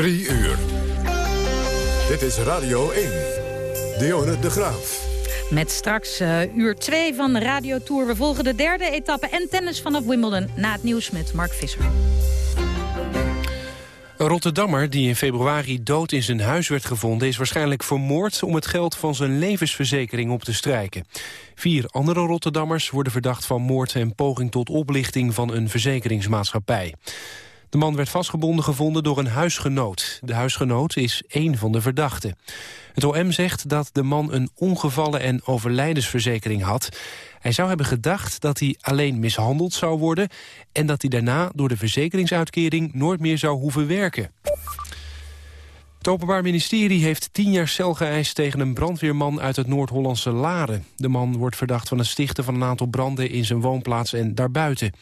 Drie uur. Dit is Radio 1. Dionne de Graaf. Met straks uh, uur 2 van de Radio Tour. We volgen de derde etappe en tennis vanaf Wimbledon. Na het nieuws met Mark Visser. Een Rotterdammer die in februari dood in zijn huis werd gevonden... is waarschijnlijk vermoord om het geld van zijn levensverzekering op te strijken. Vier andere Rotterdammers worden verdacht van moord... en poging tot oplichting van een verzekeringsmaatschappij. De man werd vastgebonden gevonden door een huisgenoot. De huisgenoot is één van de verdachten. Het OM zegt dat de man een ongevallen- en overlijdensverzekering had. Hij zou hebben gedacht dat hij alleen mishandeld zou worden... en dat hij daarna door de verzekeringsuitkering nooit meer zou hoeven werken. Het Openbaar Ministerie heeft tien jaar cel geëist tegen een brandweerman uit het Noord-Hollandse Laren. De man wordt verdacht van het stichten van een aantal branden in zijn woonplaats en daarbuiten.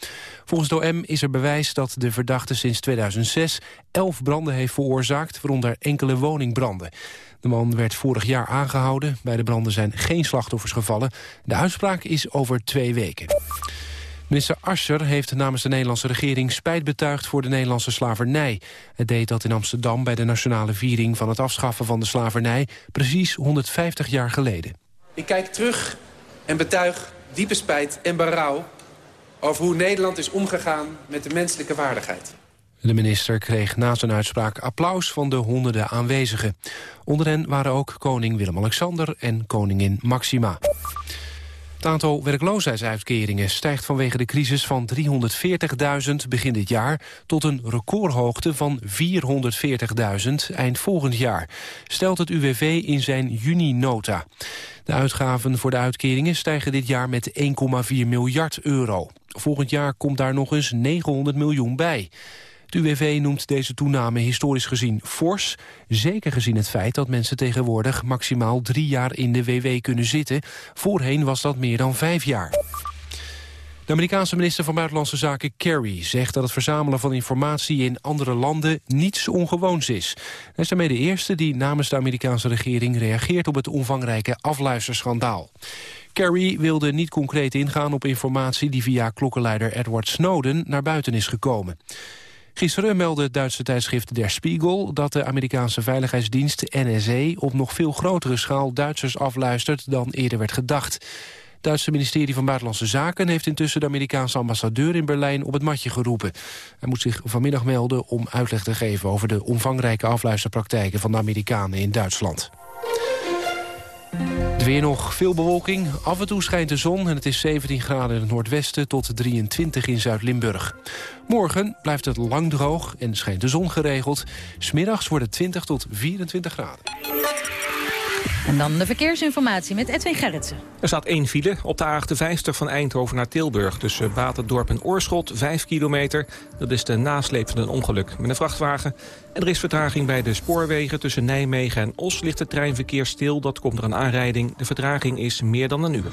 Volgens de OM is er bewijs dat de verdachte sinds 2006 elf branden heeft veroorzaakt, waaronder enkele woningbranden. De man werd vorig jaar aangehouden. Bij de branden zijn geen slachtoffers gevallen. De uitspraak is over twee weken. Minister Ascher heeft namens de Nederlandse regering spijt betuigd voor de Nederlandse slavernij. Het deed dat in Amsterdam bij de nationale viering van het afschaffen van de slavernij precies 150 jaar geleden. Ik kijk terug en betuig diepe spijt en berouw over hoe Nederland is omgegaan met de menselijke waardigheid. De minister kreeg na zijn uitspraak applaus van de honderden aanwezigen. Onder hen waren ook koning Willem-Alexander en koningin Maxima. Het aantal werkloosheidsuitkeringen stijgt vanwege de crisis van 340.000 begin dit jaar tot een recordhoogte van 440.000 eind volgend jaar, stelt het UWV in zijn juni-nota. De uitgaven voor de uitkeringen stijgen dit jaar met 1,4 miljard euro. Volgend jaar komt daar nog eens 900 miljoen bij. Het UWV noemt deze toename historisch gezien fors. Zeker gezien het feit dat mensen tegenwoordig maximaal drie jaar in de WW kunnen zitten. Voorheen was dat meer dan vijf jaar. De Amerikaanse minister van Buitenlandse Zaken Kerry zegt dat het verzamelen van informatie in andere landen niets ongewoons is. Hij is daarmee de eerste die namens de Amerikaanse regering reageert op het omvangrijke afluisterschandaal. Kerry wilde niet concreet ingaan op informatie die via klokkenleider Edward Snowden naar buiten is gekomen. Gisteren meldde Duitse tijdschrift Der Spiegel... dat de Amerikaanse veiligheidsdienst NSA op nog veel grotere schaal Duitsers afluistert dan eerder werd gedacht. Het Duitse ministerie van Buitenlandse Zaken heeft intussen de Amerikaanse ambassadeur in Berlijn op het matje geroepen. Hij moet zich vanmiddag melden om uitleg te geven over de omvangrijke afluisterpraktijken van de Amerikanen in Duitsland. Het weer nog veel bewolking. Af en toe schijnt de zon en het is 17 graden in het noordwesten tot 23 in Zuid-Limburg. Morgen blijft het lang droog en schijnt de zon geregeld. Smiddags wordt het 20 tot 24 graden. En dan de verkeersinformatie met Edwin Gerritsen. Er staat één file op de A58 van Eindhoven naar Tilburg... tussen Waterdorp en Oorschot, 5 kilometer. Dat is de nasleep van een ongeluk met een vrachtwagen. En er is vertraging bij de spoorwegen tussen Nijmegen en Os... ligt het treinverkeer stil, dat komt er een aanrijding. De vertraging is meer dan een uur.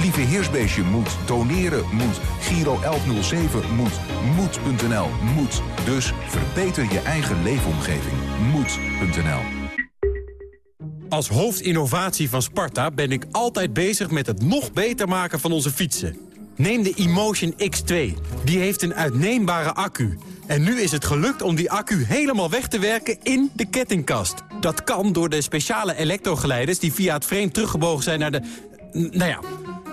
Lieve Heersbeestje moet, doneren moet, Giro 1107 moet, moed.nl moet. Dus verbeter je eigen leefomgeving. Moed.nl Als hoofdinnovatie van Sparta ben ik altijd bezig met het nog beter maken van onze fietsen. Neem de Emotion X2. Die heeft een uitneembare accu. En nu is het gelukt om die accu helemaal weg te werken in de kettingkast. Dat kan door de speciale elektrogeleiders die via het frame teruggebogen zijn naar de... Nou ja,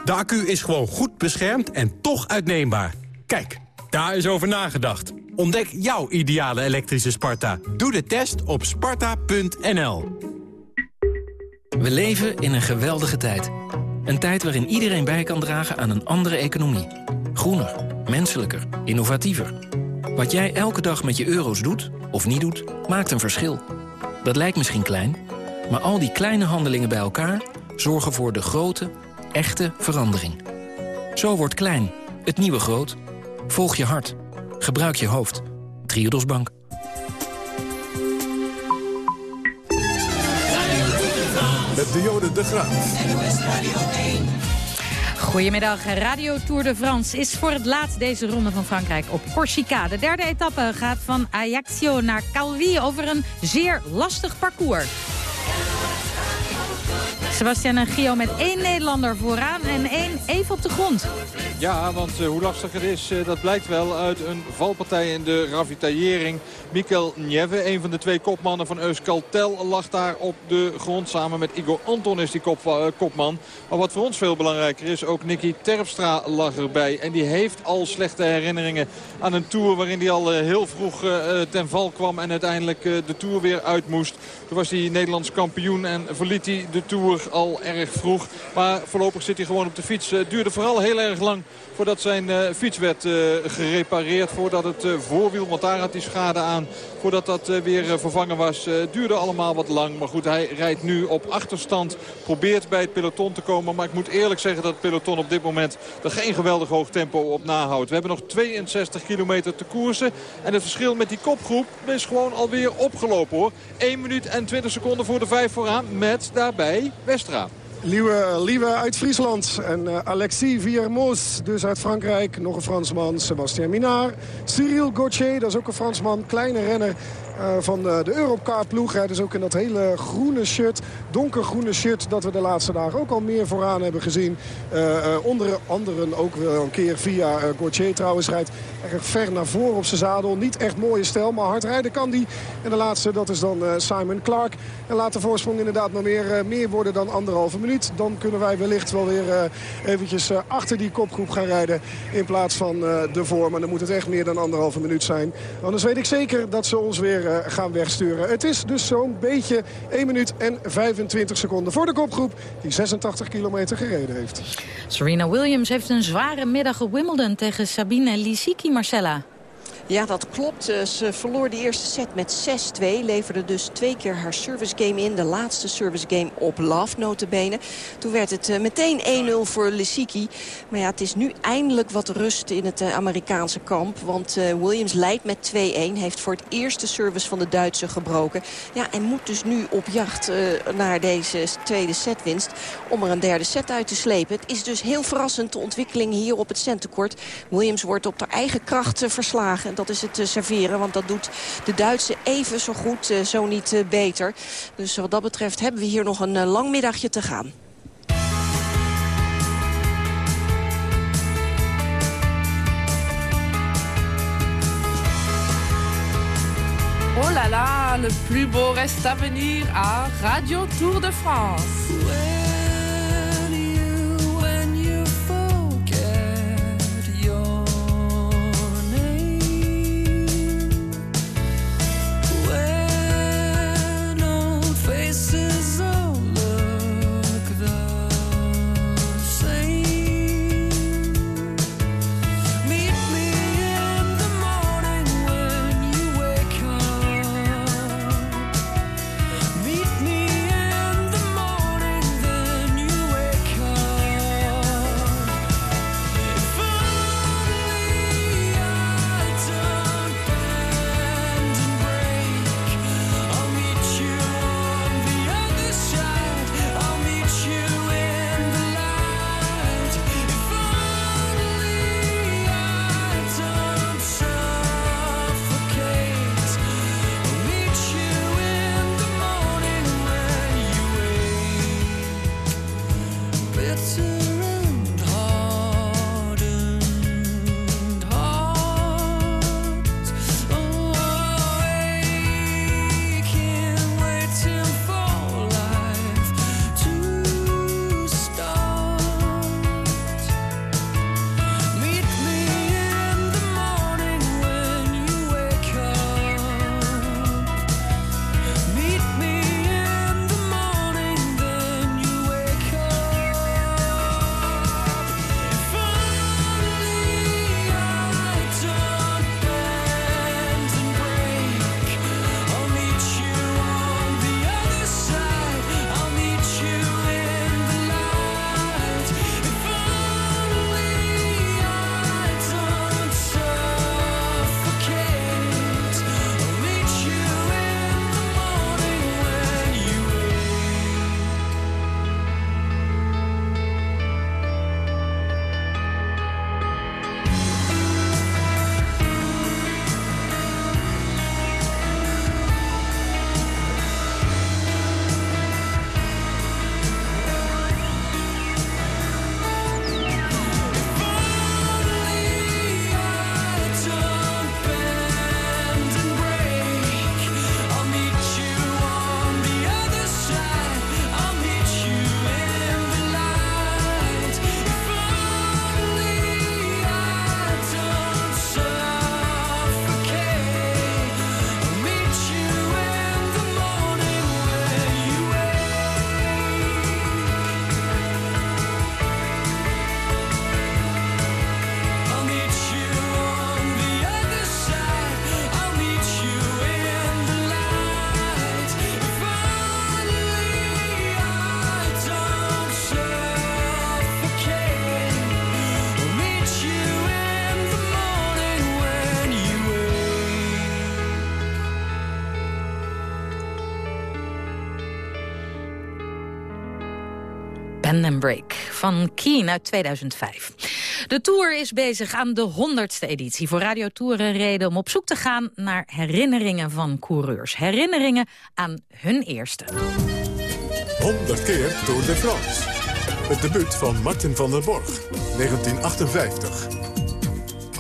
de accu is gewoon goed beschermd en toch uitneembaar. Kijk, daar is over nagedacht. Ontdek jouw ideale elektrische Sparta. Doe de test op sparta.nl. We leven in een geweldige tijd. Een tijd waarin iedereen bij kan dragen aan een andere economie. Groener, menselijker, innovatiever. Wat jij elke dag met je euro's doet, of niet doet, maakt een verschil. Dat lijkt misschien klein, maar al die kleine handelingen bij elkaar... zorgen voor de grote, echte verandering. Zo wordt klein, het nieuwe groot. Volg je hart. Gebruik je hoofd. Triodos Bank. Met Dionne de Graaf. Goedemiddag. Radio Tour de France is voor het laatst deze ronde van Frankrijk op Corsica. De derde etappe gaat van Ajaccio naar Calvi over een zeer lastig parcours. Sebastian en Gio met één Nederlander vooraan en één even op de grond. Ja, want uh, hoe lastig het is, uh, dat blijkt wel uit een valpartij in de ravitaillering. Mikkel Nieve, een van de twee kopmannen van Euskaltel, lag daar op de grond. Samen met Igor Anton is die kop, uh, kopman. Maar wat voor ons veel belangrijker is, ook Nicky Terpstra lag erbij. En die heeft al slechte herinneringen aan een Tour waarin hij al heel vroeg ten val kwam. En uiteindelijk de Tour weer uit moest. Toen was hij Nederlands kampioen en verliet hij de Tour al erg vroeg. Maar voorlopig zit hij gewoon op de fiets. Het duurde vooral heel erg lang voordat zijn uh, fiets werd uh, gerepareerd. Voordat het voorwiel, want daar had hij schade aan. Voordat dat weer vervangen was. Het duurde allemaal wat lang. Maar goed, hij rijdt nu op achterstand. Probeert bij het peloton te komen. Maar ik moet eerlijk zeggen dat het peloton op dit moment er geen geweldig hoog tempo op nahoudt. We hebben nog 62 kilometer te koersen. En het verschil met die kopgroep is gewoon alweer opgelopen hoor. 1 minuut en 20 seconden voor de 5 vooraan. Met daarbij Westra. Liewe, Liewe uit Friesland en uh, Alexis dus uit Frankrijk. Nog een Fransman, Sébastien Minard. Cyril Gauthier, dat is ook een Fransman, kleine renner. Uh, van de, Europcar-ploeg. Dus ook in dat hele groene shirt, donkergroene shirt... dat we de laatste dagen ook al meer vooraan hebben gezien. Uh, uh, onder anderen ook wel een keer via Gauthier trouwens rijdt erg ver naar voren op zijn zadel. Niet echt mooie stijl, maar hard rijden kan die. En de laatste, dat is dan Simon Clark. En laat de voorsprong inderdaad nog meer, meer worden dan anderhalve minuut. Dan kunnen wij wellicht wel weer eventjes achter die kopgroep gaan rijden... in plaats van de voor. Maar dan moet het echt meer dan anderhalve minuut zijn. Anders weet ik zeker dat ze ons weer gaan wegsturen. Het is dus zo'n beetje 1 minuut en 25 seconden voor de kopgroep... die 86 kilometer gereden heeft. Serena Williams heeft een zware middag op Wimbledon tegen Sabine Lisicki, Marcella. Ja, dat klopt. Ze verloor de eerste set met 6-2. Leverde dus twee keer haar service game in. De laatste service game op love, notabene. Toen werd het meteen 1-0 voor Lissiki. Maar ja, het is nu eindelijk wat rust in het Amerikaanse kamp. Want Williams leidt met 2-1. Heeft voor het eerst de service van de Duitse gebroken. Ja, en moet dus nu op jacht naar deze tweede setwinst. Om er een derde set uit te slepen. Het is dus heel verrassend de ontwikkeling hier op het centenkort. Williams wordt op haar eigen kracht verslagen dat is het serveren. Want dat doet de Duitse even zo goed, zo niet beter. Dus wat dat betreft hebben we hier nog een lang middagje te gaan. Oh là là, le plus beau reste à venir à Radio Tour de France. Bend Break van Keen uit 2005. De Tour is bezig aan de 100ste editie. Voor Radio Tour een reden om op zoek te gaan naar herinneringen van coureurs. Herinneringen aan hun eerste. 100 keer Tour de France. Het debuut van Martin van der Borg, 1958.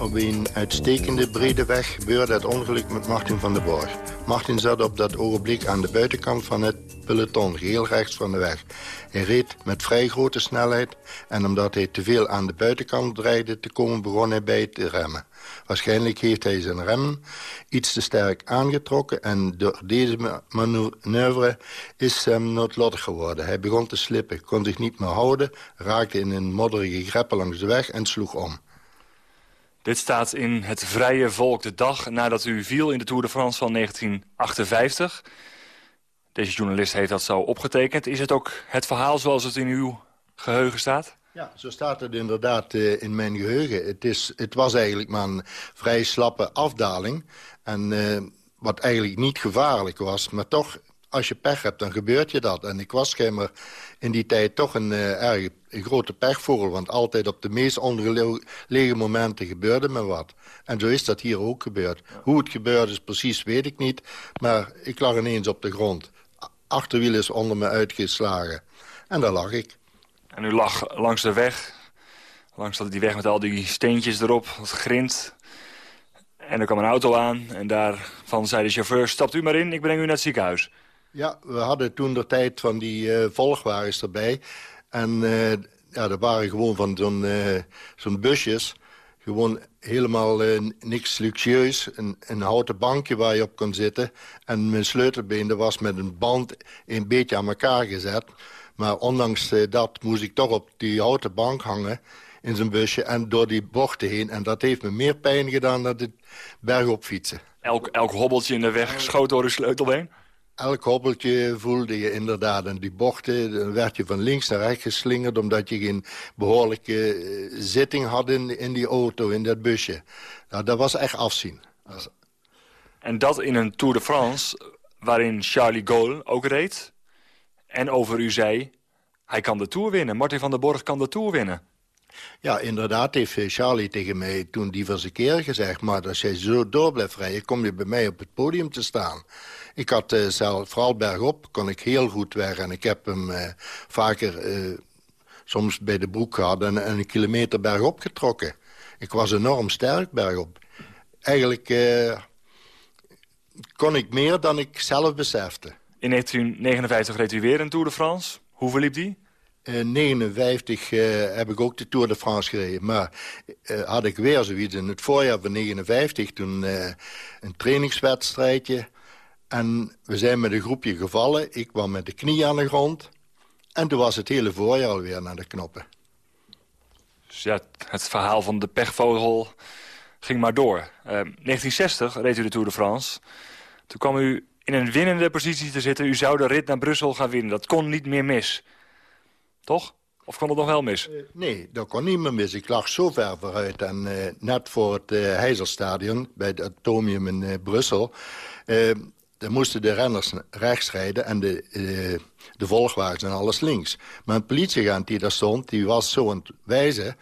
Op een uitstekende brede weg gebeurde het ongeluk met Martin van der Borg. Martin zat op dat ogenblik aan de buitenkant van het peloton, geheel rechts van de weg. Hij reed met vrij grote snelheid en omdat hij te veel aan de buitenkant dreigde te komen... begon hij bij te remmen. Waarschijnlijk heeft hij zijn rem iets te sterk aangetrokken... en door deze manoeuvre is hem noodlottig geworden. Hij begon te slippen, kon zich niet meer houden... raakte in een modderige greppe langs de weg en sloeg om. Dit staat in het Vrije Volk de dag nadat u viel in de Tour de France van 1958. Deze journalist heeft dat zo opgetekend. Is het ook het verhaal zoals het in uw geheugen staat? Ja, zo staat het inderdaad uh, in mijn geheugen. Het, is, het was eigenlijk maar een vrij slappe afdaling. En uh, wat eigenlijk niet gevaarlijk was, maar toch als je pech hebt, dan gebeurt je dat. En ik was schijnbaar in die tijd toch een uh, erg een grote pechvogel. Want altijd op de meest ongelegen momenten gebeurde me wat. En zo is dat hier ook gebeurd. Hoe het gebeurde is precies, weet ik niet. Maar ik lag ineens op de grond. Achterwiel is onder me uitgeslagen. En daar lag ik. En u lag langs de weg. Langs die weg met al die steentjes erop, dat grind. En er kwam een auto aan en daarvan zei de chauffeur... stapt u maar in, ik breng u naar het ziekenhuis. Ja, we hadden toen de tijd van die uh, volgwagens erbij. En uh, ja, dat waren gewoon van zo'n uh, busjes. Gewoon helemaal niks luxueus. Een, een houten bankje waar je op kon zitten. En mijn sleutelbeen was met een band een beetje aan elkaar gezet. Maar ondanks dat moest ik toch op die houten bank hangen in zijn busje en door die bochten heen. En dat heeft me meer pijn gedaan dan het bergop fietsen. Elk, elk hobbeltje in de weg schoot door uw sleutelbeen? Elk hobbeltje voelde je inderdaad. En die bochten, dan werd je van links naar rechts geslingerd... omdat je geen behoorlijke eh, zitting had in, in die auto, in dat busje. Nou, dat was echt afzien. En dat in een Tour de France waarin Charlie Gaulle ook reed... en over u zei, hij kan de Tour winnen. Martin van der Borg kan de Tour winnen. Ja, inderdaad heeft eh, Charlie tegen mij toen diverse keren gezegd... maar als jij zo door blijft rijden, kom je bij mij op het podium te staan. Ik had uh, zelf, vooral bergop, kon ik heel goed weg. En ik heb hem uh, vaker uh, soms bij de broek gehad en, een kilometer bergop getrokken. Ik was enorm sterk bergop. Eigenlijk kon ik meer dan ik zelf besefte. In 1959 reed u weer een Tour de France. Hoe verliep die? In 1959 uh, heb ik ook de Tour de France gereden. Maar uh, had ik weer zoiets in het voorjaar van 1959... toen uh, een trainingswedstrijdje en we zijn met een groepje gevallen. Ik kwam met de knie aan de grond. En toen was het hele voorjaar alweer naar de knoppen. Dus ja, het verhaal van de pechvogel ging maar door. Uh, ehm, 1960 reed u de Tour de France. Toen kwam u in een winnende positie te zitten. U zou de rit naar Brussel gaan winnen. Dat kon niet meer mis. Toch? Of kon het nog wel mis? Uh, nee, dat kon niet meer mis. Ik lag zo ver vooruit. En uh, net voor het uh, Heizerstadion, bij het Atomium in Brussel... Dan moesten de renners rechts rijden en de, uh, de volgwagens en alles links. Maar een politieagent die daar stond, die was zo aan het wijzen...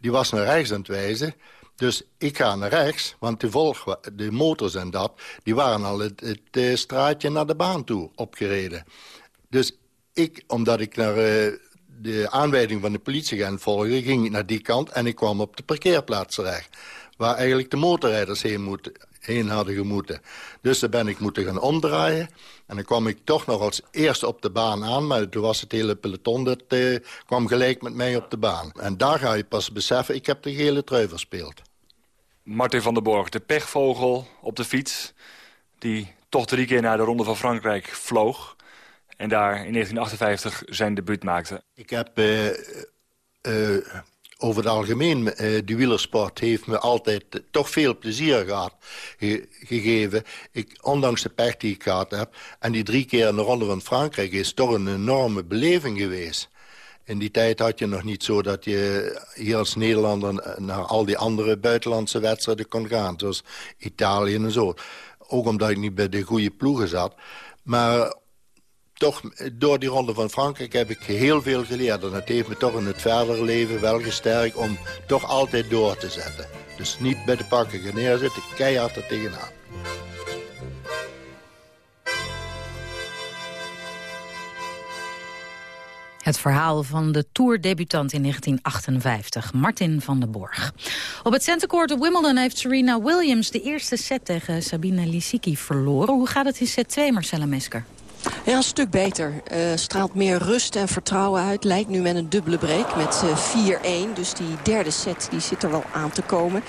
die was naar rechts aan het wijzen... Dus ik ga naar rechts, want de, de motors en dat... die waren al het, het, het straatje naar de baan toe opgereden. Dus ik, omdat ik naar uh, de aanwijzing van de politieagent volgde... ging ik naar die kant en ik kwam op de parkeerplaats terecht. Waar eigenlijk de motorrijders heen moeten heen hadden gemoeten. Dus dan ben ik moeten gaan omdraaien. En dan kwam ik toch nog als eerste op de baan aan. Maar toen was het hele peloton, dat eh, kwam gelijk met mij op de baan. En daar ga je pas beseffen, ik heb de gele trui verspeeld. Martin van der Borg, de pechvogel op de fiets... die toch drie keer naar de Ronde van Frankrijk vloog... en daar in 1958 zijn debuut maakte. Ik heb... Uh, uh, over het algemeen, uh, de wielersport heeft me altijd toch veel plezier gehad, gegeven. Ik, ondanks de pech die ik gehad heb. En die drie keer in de Ronde van Frankrijk is toch een enorme beleving geweest. In die tijd had je nog niet zo dat je hier als Nederlander... naar al die andere buitenlandse wedstrijden kon gaan. Zoals Italië en zo. Ook omdat ik niet bij de goede ploegen zat. Maar toch door die ronde van Frankrijk heb ik heel veel geleerd. En het heeft me toch in het verdere leven wel gesterkt om toch altijd door te zetten. Dus niet bij de pakken gaan neerzitten, keihard er tegenaan. Het verhaal van de tourdebutant in 1958, Martin van den Borg. Op het centercourt op Wimbledon heeft Serena Williams de eerste set tegen Sabine Lisicki verloren. Hoe gaat het in set 2, Marcella Mesker? Ja, een stuk beter. Uh, straalt meer rust en vertrouwen uit. Lijkt nu met een dubbele break met uh, 4-1. Dus die derde set die zit er wel aan te komen.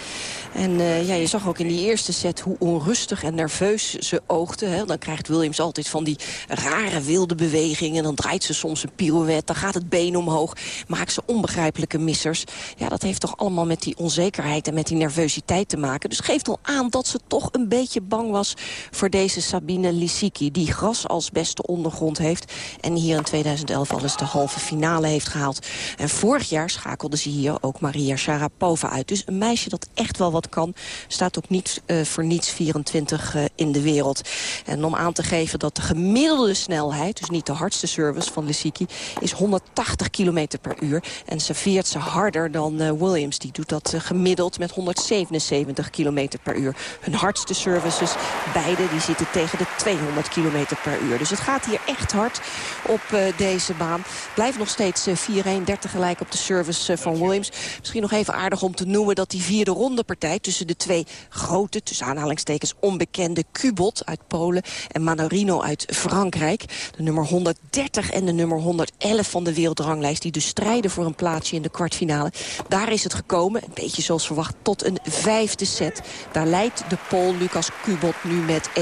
En uh, ja, je zag ook in die eerste set hoe onrustig en nerveus ze oogde. Hè. Dan krijgt Williams altijd van die rare wilde bewegingen. Dan draait ze soms een pirouette, dan gaat het been omhoog. Maakt ze onbegrijpelijke missers. Ja, dat heeft toch allemaal met die onzekerheid en met die nervositeit te maken. Dus geeft al aan dat ze toch een beetje bang was voor deze Sabine Lisicki. Die gras als beste ondergrond heeft. En hier in 2011 al eens de halve finale heeft gehaald. En vorig jaar schakelde ze hier ook Maria Sharapova uit. Dus een meisje dat echt wel wat kan. Staat ook niet uh, voor niets 24 uh, in de wereld. En om aan te geven dat de gemiddelde snelheid... dus niet de hardste service van Lissiki... is 180 km per uur. En serveert ze harder dan uh, Williams. Die doet dat gemiddeld met 177 km per uur. Hun hardste services, beide, die zitten tegen de 200 km per uur. Dus het gaat hier echt hard op deze baan. Blijft nog steeds 4-1, 30 gelijk op de service van Williams. Misschien nog even aardig om te noemen dat die vierde ronde partij tussen de twee grote, tussen aanhalingstekens onbekende Kubot uit Polen en Manorino uit Frankrijk. De nummer 130 en de nummer 111 van de wereldranglijst die dus strijden voor een plaatsje in de kwartfinale. Daar is het gekomen, een beetje zoals verwacht, tot een vijfde set. Daar leidt de Pool Lucas Kubot nu met 1-0.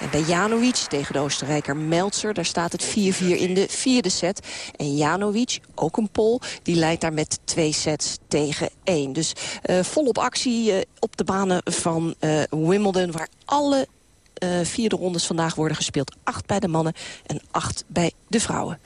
En bij Janovic tegen de Oostenrijker Meltzer, daar staat het 4-4 in de vierde set. En Janovic, ook een Pool, die leidt daar met twee sets tegen 1. Dus uh, volop actie uh, op de banen van uh, Wimbledon... waar alle uh, vierde rondes vandaag worden gespeeld. Acht bij de mannen en acht bij de vrouwen.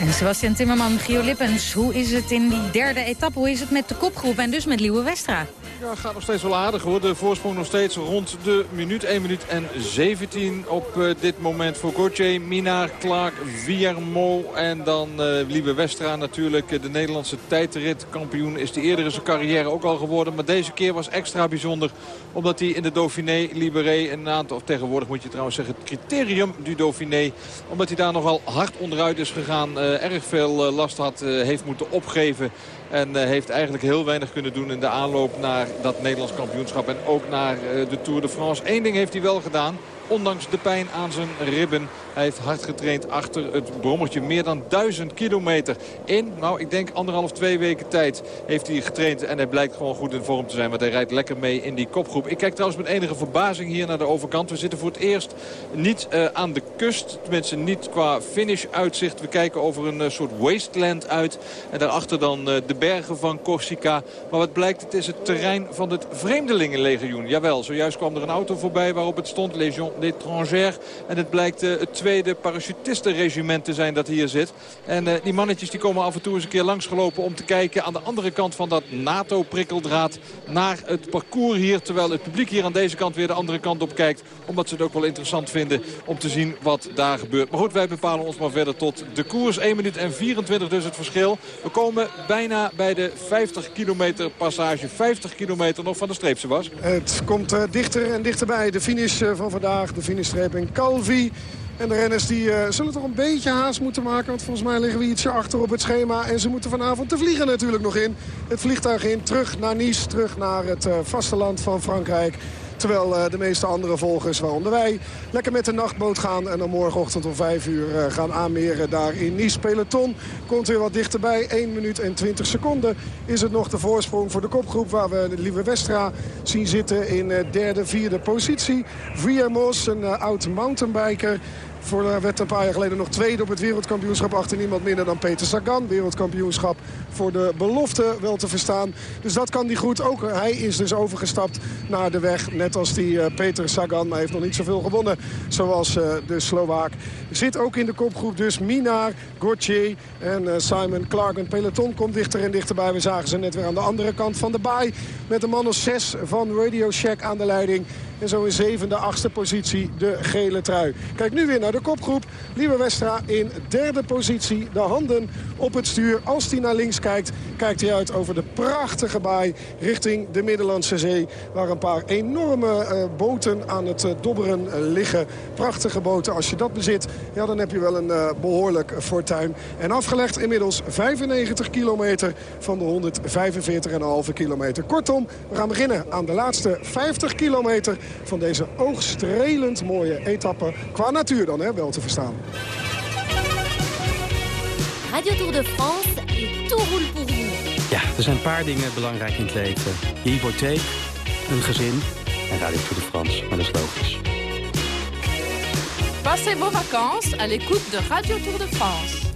En Sebastian Timmerman, Gio Lippens, hoe is het in die derde etappe? Hoe is het met de kopgroep en dus met Liewe Westra? Ja, gaat nog steeds wel aardig hoor. De voorsprong nog steeds rond de minuut. 1 minuut en 17 op uh, dit moment voor Gauthier, Minaar, Clark, Viermo en dan uh, Liebe Westra natuurlijk. De Nederlandse tijdritkampioen is de eerdere zijn carrière ook al geworden. Maar deze keer was extra bijzonder omdat hij in de Dauphiné Libéré een aantal, of tegenwoordig moet je trouwens zeggen het criterium du Dauphiné. Omdat hij daar nogal hard onderuit is gegaan. Uh, erg veel last had, heeft moeten opgeven. En heeft eigenlijk heel weinig kunnen doen in de aanloop naar dat Nederlands kampioenschap. En ook naar de Tour de France. Eén ding heeft hij wel gedaan. Ondanks de pijn aan zijn ribben. Hij heeft hard getraind achter het brommertje. Meer dan duizend kilometer in, nou ik denk anderhalf, twee weken tijd heeft hij getraind. En hij blijkt gewoon goed in vorm te zijn. Want hij rijdt lekker mee in die kopgroep. Ik kijk trouwens met enige verbazing hier naar de overkant. We zitten voor het eerst niet uh, aan de kust. Tenminste niet qua finish uitzicht. We kijken over een uh, soort wasteland uit. En daarachter dan uh, de bergen van Corsica. Maar wat blijkt, het is het terrein van het Vreemdelingenlegioen. Jawel, zojuist kwam er een auto voorbij waarop het stond Legion d'étrangers. En het blijkt het tweede parachutistenregiment te zijn dat hier zit. En uh, die mannetjes die komen af en toe eens een keer langsgelopen om te kijken aan de andere kant van dat NATO-prikkeldraad naar het parcours hier. Terwijl het publiek hier aan deze kant weer de andere kant op kijkt. Omdat ze het ook wel interessant vinden om te zien wat daar gebeurt. Maar goed, wij bepalen ons maar verder tot de koers. 1 minuut en 24 dus het verschil. We komen bijna bij de 50 kilometer passage. 50 kilometer nog van de streep, was. Het komt uh, dichter en dichterbij. De finish uh, van vandaag, de finishstreep in Calvi. En de renners die uh, zullen toch een beetje haast moeten maken. Want volgens mij liggen we ietsje achter op het schema. En ze moeten vanavond te vliegen natuurlijk nog in. Het vliegtuig in, terug naar Nice, terug naar het uh, vasteland van Frankrijk. Terwijl uh, de meeste andere volgers, waaronder wij, lekker met de nachtboot gaan. En dan morgenochtend om 5 uur gaan aanmeren daar in Nice. Peloton komt weer wat dichterbij. 1 minuut en 20 seconden is het nog de voorsprong voor de kopgroep. Waar we de Lieve Westra zien zitten in derde, vierde positie. Viermos, een oud mountainbiker. Voor, werd een paar jaar geleden nog tweede op het wereldkampioenschap. Achter niemand minder dan Peter Sagan. Wereldkampioenschap voor de belofte wel te verstaan. Dus dat kan hij goed. Ook hij is dus overgestapt naar de weg. Net als die uh, Peter Sagan. Maar heeft nog niet zoveel gewonnen. Zoals uh, de Slovaak. Zit ook in de kopgroep dus Minar, Gauthier en Simon Clark. Een peloton komt dichter en dichterbij. We zagen ze net weer aan de andere kant van de baai. Met een man of zes van Radio Shack aan de leiding. En zo in zevende, achtste positie de gele trui. Kijk nu weer naar de kopgroep. Lieve Westra in derde positie. De handen op het stuur. Als hij naar links kijkt, kijkt hij uit over de prachtige baai richting de Middellandse Zee. Waar een paar enorme uh, boten aan het uh, dobberen uh, liggen. Prachtige boten. Als je dat bezit, ja, dan heb je wel een behoorlijk fortuin. En afgelegd inmiddels 95 kilometer van de 145,5 kilometer. Kortom, we gaan beginnen aan de laatste 50 kilometer van deze oogstrelend mooie etappe. Qua natuur dan, hè, wel te verstaan. Radio Tour de France et tout roule pour vous. Ja, er zijn een paar dingen belangrijk in het leven. Je hypotheek, een gezin en Radio Tour de France. Maar dat is logisch. Passez vos vacances à l'écoute de Radio Tour de France.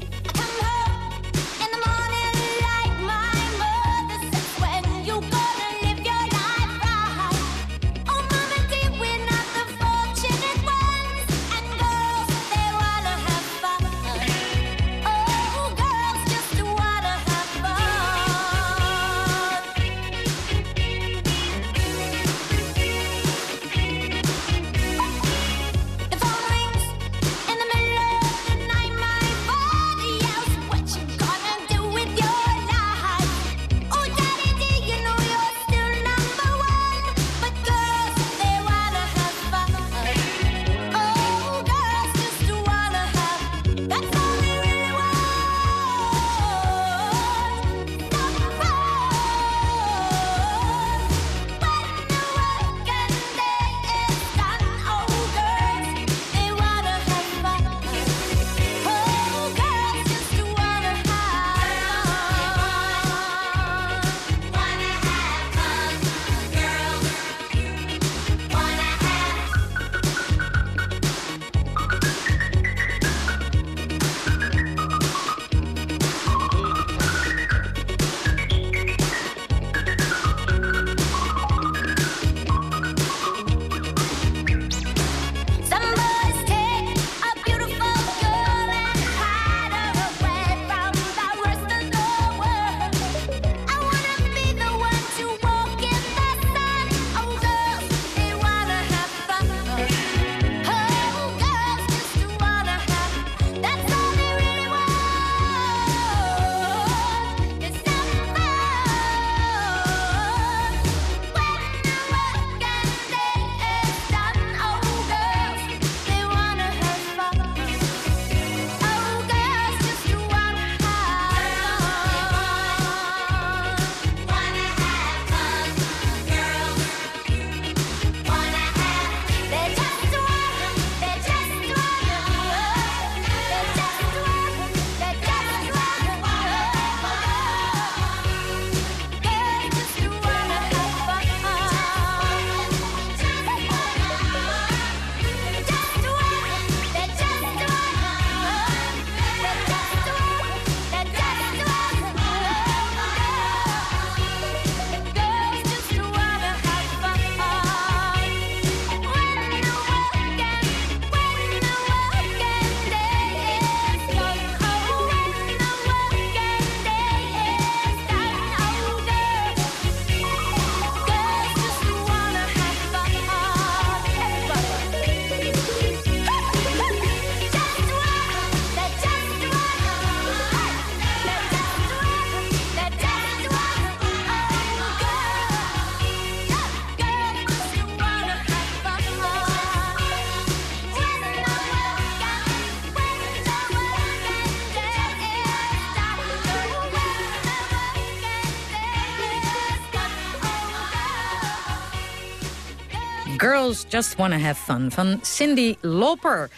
Just Wanna Have Fun van Cindy Lauper.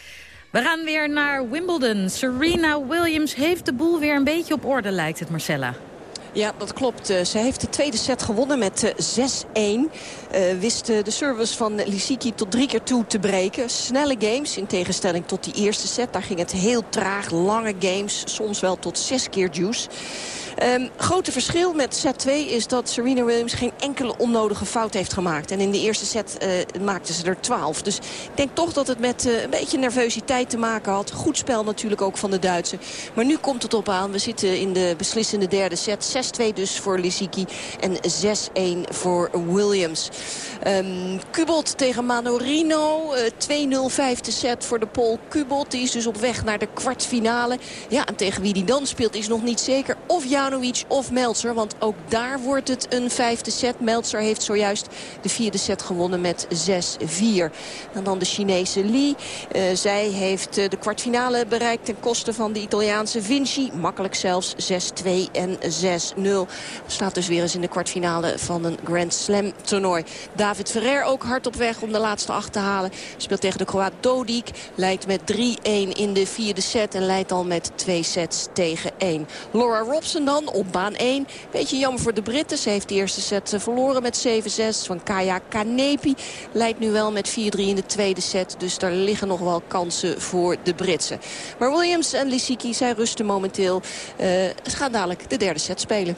We gaan weer naar Wimbledon. Serena Williams heeft de boel weer een beetje op orde, lijkt het, Marcella. Ja, dat klopt. Uh, ze heeft de tweede set gewonnen met uh, 6-1. Uh, wist de service van Lisicki tot drie keer toe te breken. Snelle games in tegenstelling tot die eerste set. Daar ging het heel traag. Lange games. Soms wel tot zes keer juice. Um, grote verschil met set 2 is dat Serena Williams geen enkele onnodige fout heeft gemaakt. En in de eerste set uh, maakte ze er 12. Dus ik denk toch dat het met uh, een beetje nervositeit te maken had. Goed spel natuurlijk ook van de Duitse. Maar nu komt het op aan. We zitten in de beslissende derde set. 6-2 dus voor Lisicki en 6-1 voor Williams. Um, Kubot tegen Manorino. Uh, 2-0 vijfde set voor de Pool Kubot. Die is dus op weg naar de kwartfinale. Ja, en tegen wie die dan speelt is nog niet zeker. Of ja of Meltzer. Want ook daar wordt het een vijfde set. Meltzer heeft zojuist de vierde set gewonnen met 6-4. En dan de Chinese Li. Uh, zij heeft uh, de kwartfinale bereikt ten koste van de Italiaanse Vinci. Makkelijk zelfs 6-2 en 6-0. Staat dus weer eens in de kwartfinale van een Grand Slam toernooi. David Ferrer ook hard op weg om de laatste acht te halen. Speelt tegen de Kroaat Dodik. Leidt met 3-1 in de vierde set. En leidt al met twee sets tegen 1. Laura Robson dan op baan 1. Beetje jammer voor de Britten. Ze heeft de eerste set eh, verloren met 7-6 van Kaya Kanepi. Leidt nu wel met 4-3 in de tweede set. Dus daar liggen nog wel kansen voor de Britsen. Maar Williams en Lissiki, zij rusten momenteel. Uh, ze gaan dadelijk de derde set spelen.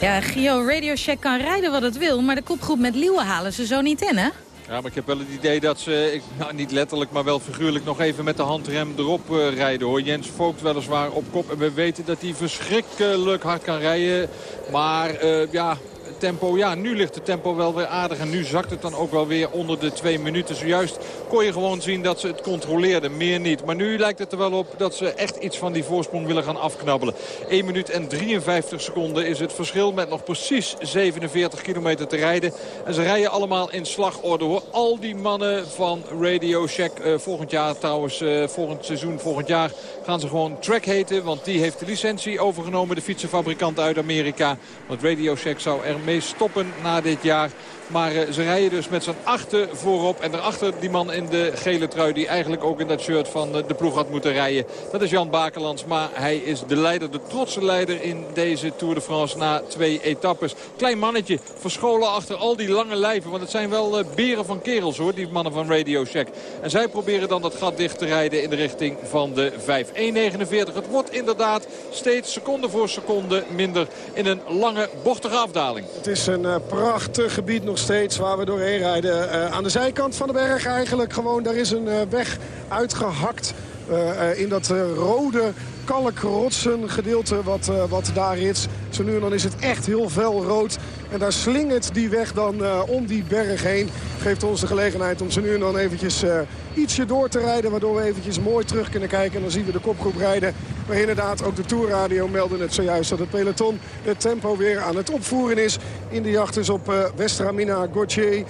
Ja, Gio Radio Shack kan rijden wat het wil, maar de kopgroep met Liewe halen ze zo niet in, hè? Ja, maar ik heb wel het idee dat ze, nou, niet letterlijk, maar wel figuurlijk nog even met de handrem erop uh, rijden hoor. Jens Vogt weliswaar op kop en we weten dat hij verschrikkelijk hard kan rijden. Maar uh, ja, tempo. Ja, nu ligt het tempo wel weer aardig. En nu zakt het dan ook wel weer onder de twee minuten. Zojuist kon je gewoon zien dat ze het controleerden. Meer niet. Maar nu lijkt het er wel op dat ze echt iets van die voorsprong willen gaan afknabbelen. 1 minuut en 53 seconden is het verschil. Met nog precies 47 kilometer te rijden. En ze rijden allemaal in slagorde hoor. Al die mannen van Radio Shack. Uh, volgend jaar trouwens, uh, volgend seizoen, volgend jaar gaan ze gewoon Track heten. Want die heeft de licentie overgenomen. De fietsenfabrikant uit Amerika. Want Radio Shack zou er mee stoppen na dit jaar. Maar uh, ze rijden dus met z'n achter voorop. En daarachter die man in de gele trui die eigenlijk ook in dat shirt van uh, de ploeg had moeten rijden. Dat is Jan Bakelands. Maar hij is de leider, de trotse leider in deze Tour de France na twee etappes. Klein mannetje, verscholen achter al die lange lijven. Want het zijn wel uh, beren van kerels hoor, die mannen van Radio Shack. En zij proberen dan dat gat dicht te rijden in de richting van de 5. 1.49. Het wordt inderdaad steeds seconde voor seconde minder in een lange bochtige afdaling. Het is een prachtig gebied nog steeds waar we doorheen rijden. Uh, aan de zijkant van de berg eigenlijk gewoon, daar is een uh, weg uitgehakt. Uh, in dat rode kalkrotsen gedeelte wat, wat daar is. Zo nu en dan is het echt heel fel rood. En daar slingert die weg dan om die berg heen. Geeft ons de gelegenheid om ze nu en dan eventjes ietsje door te rijden. Waardoor we eventjes mooi terug kunnen kijken. En dan zien we de kopgroep rijden. Maar inderdaad, ook de Tourradio meldde het zojuist dat het peloton het tempo weer aan het opvoeren is. In de jacht dus op uh, Westramina, Gauthier,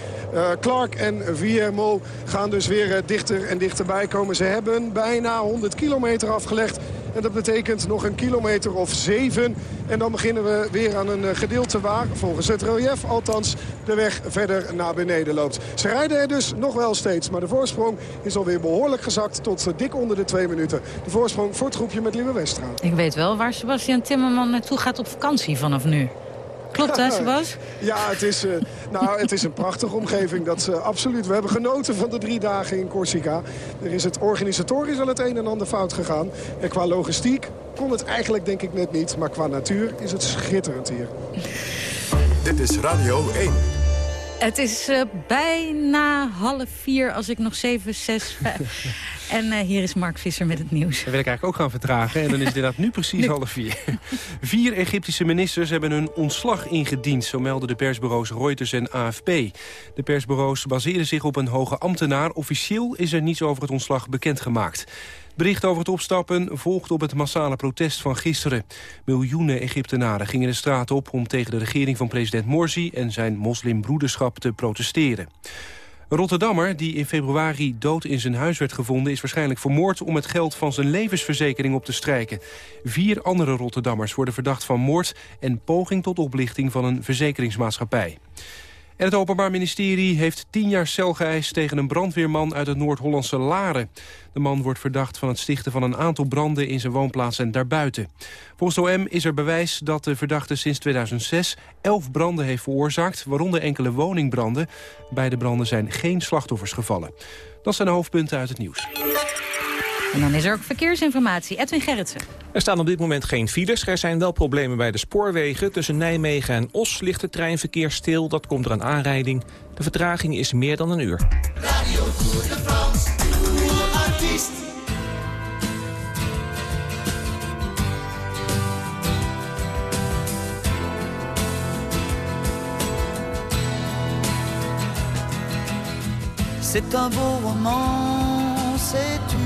Clark en Viermo gaan dus weer dichter en dichterbij komen. Ze hebben bijna 100 kilometer afgelegd. En dat betekent nog een kilometer of zeven. En dan beginnen we weer aan een gedeelte waar, volgens het relief althans, de weg verder naar beneden loopt. Ze rijden er dus nog wel steeds, maar de voorsprong is alweer behoorlijk gezakt tot dik onder de twee minuten. De voorsprong voor het groepje met Lieve Westra. Ik weet wel waar Sebastian Timmerman naartoe gaat op vakantie vanaf nu. Klopt hè, Sebas? Ja, het is, uh, nou, het is een prachtige omgeving. Dat, uh, absoluut. We hebben genoten van de drie dagen in Corsica. Er is het organisatorisch al het een en ander fout gegaan. En qua logistiek kon het eigenlijk denk ik net niet. Maar qua natuur is het schitterend hier. Dit is Radio 1. Het is uh, bijna half vier als ik nog zeven, zes, vijf... En uh, hier is Mark Visser met het nieuws. Dat wil ik eigenlijk ook gaan vertragen. En dan is het inderdaad nu precies half vier. Vier Egyptische ministers hebben hun ontslag ingediend. Zo melden de persbureaus Reuters en AFP. De persbureaus baseren zich op een hoge ambtenaar. Officieel is er niets over het ontslag bekendgemaakt. Bericht over het opstappen volgt op het massale protest van gisteren. Miljoenen Egyptenaren gingen de straat op om tegen de regering van president Morsi en zijn moslimbroederschap te protesteren. Een Rotterdammer die in februari dood in zijn huis werd gevonden... is waarschijnlijk vermoord om het geld van zijn levensverzekering op te strijken. Vier andere Rotterdammers worden verdacht van moord... en poging tot oplichting van een verzekeringsmaatschappij. En het Openbaar Ministerie heeft tien jaar cel geëist... tegen een brandweerman uit het Noord-Hollandse Laren. De man wordt verdacht van het stichten van een aantal branden... in zijn woonplaats en daarbuiten. Volgens OM is er bewijs dat de verdachte sinds 2006... elf branden heeft veroorzaakt, waaronder enkele woningbranden. Bij de branden zijn geen slachtoffers gevallen. Dat zijn de hoofdpunten uit het nieuws. En dan is er ook verkeersinformatie. Edwin Gerritsen. Er staan op dit moment geen files. Er zijn wel problemen bij de spoorwegen. Tussen Nijmegen en Os ligt het treinverkeer stil. Dat komt door een aanrijding. De vertraging is meer dan een uur. Radio Tour de France, artiest. C'est un beau roman, c'est une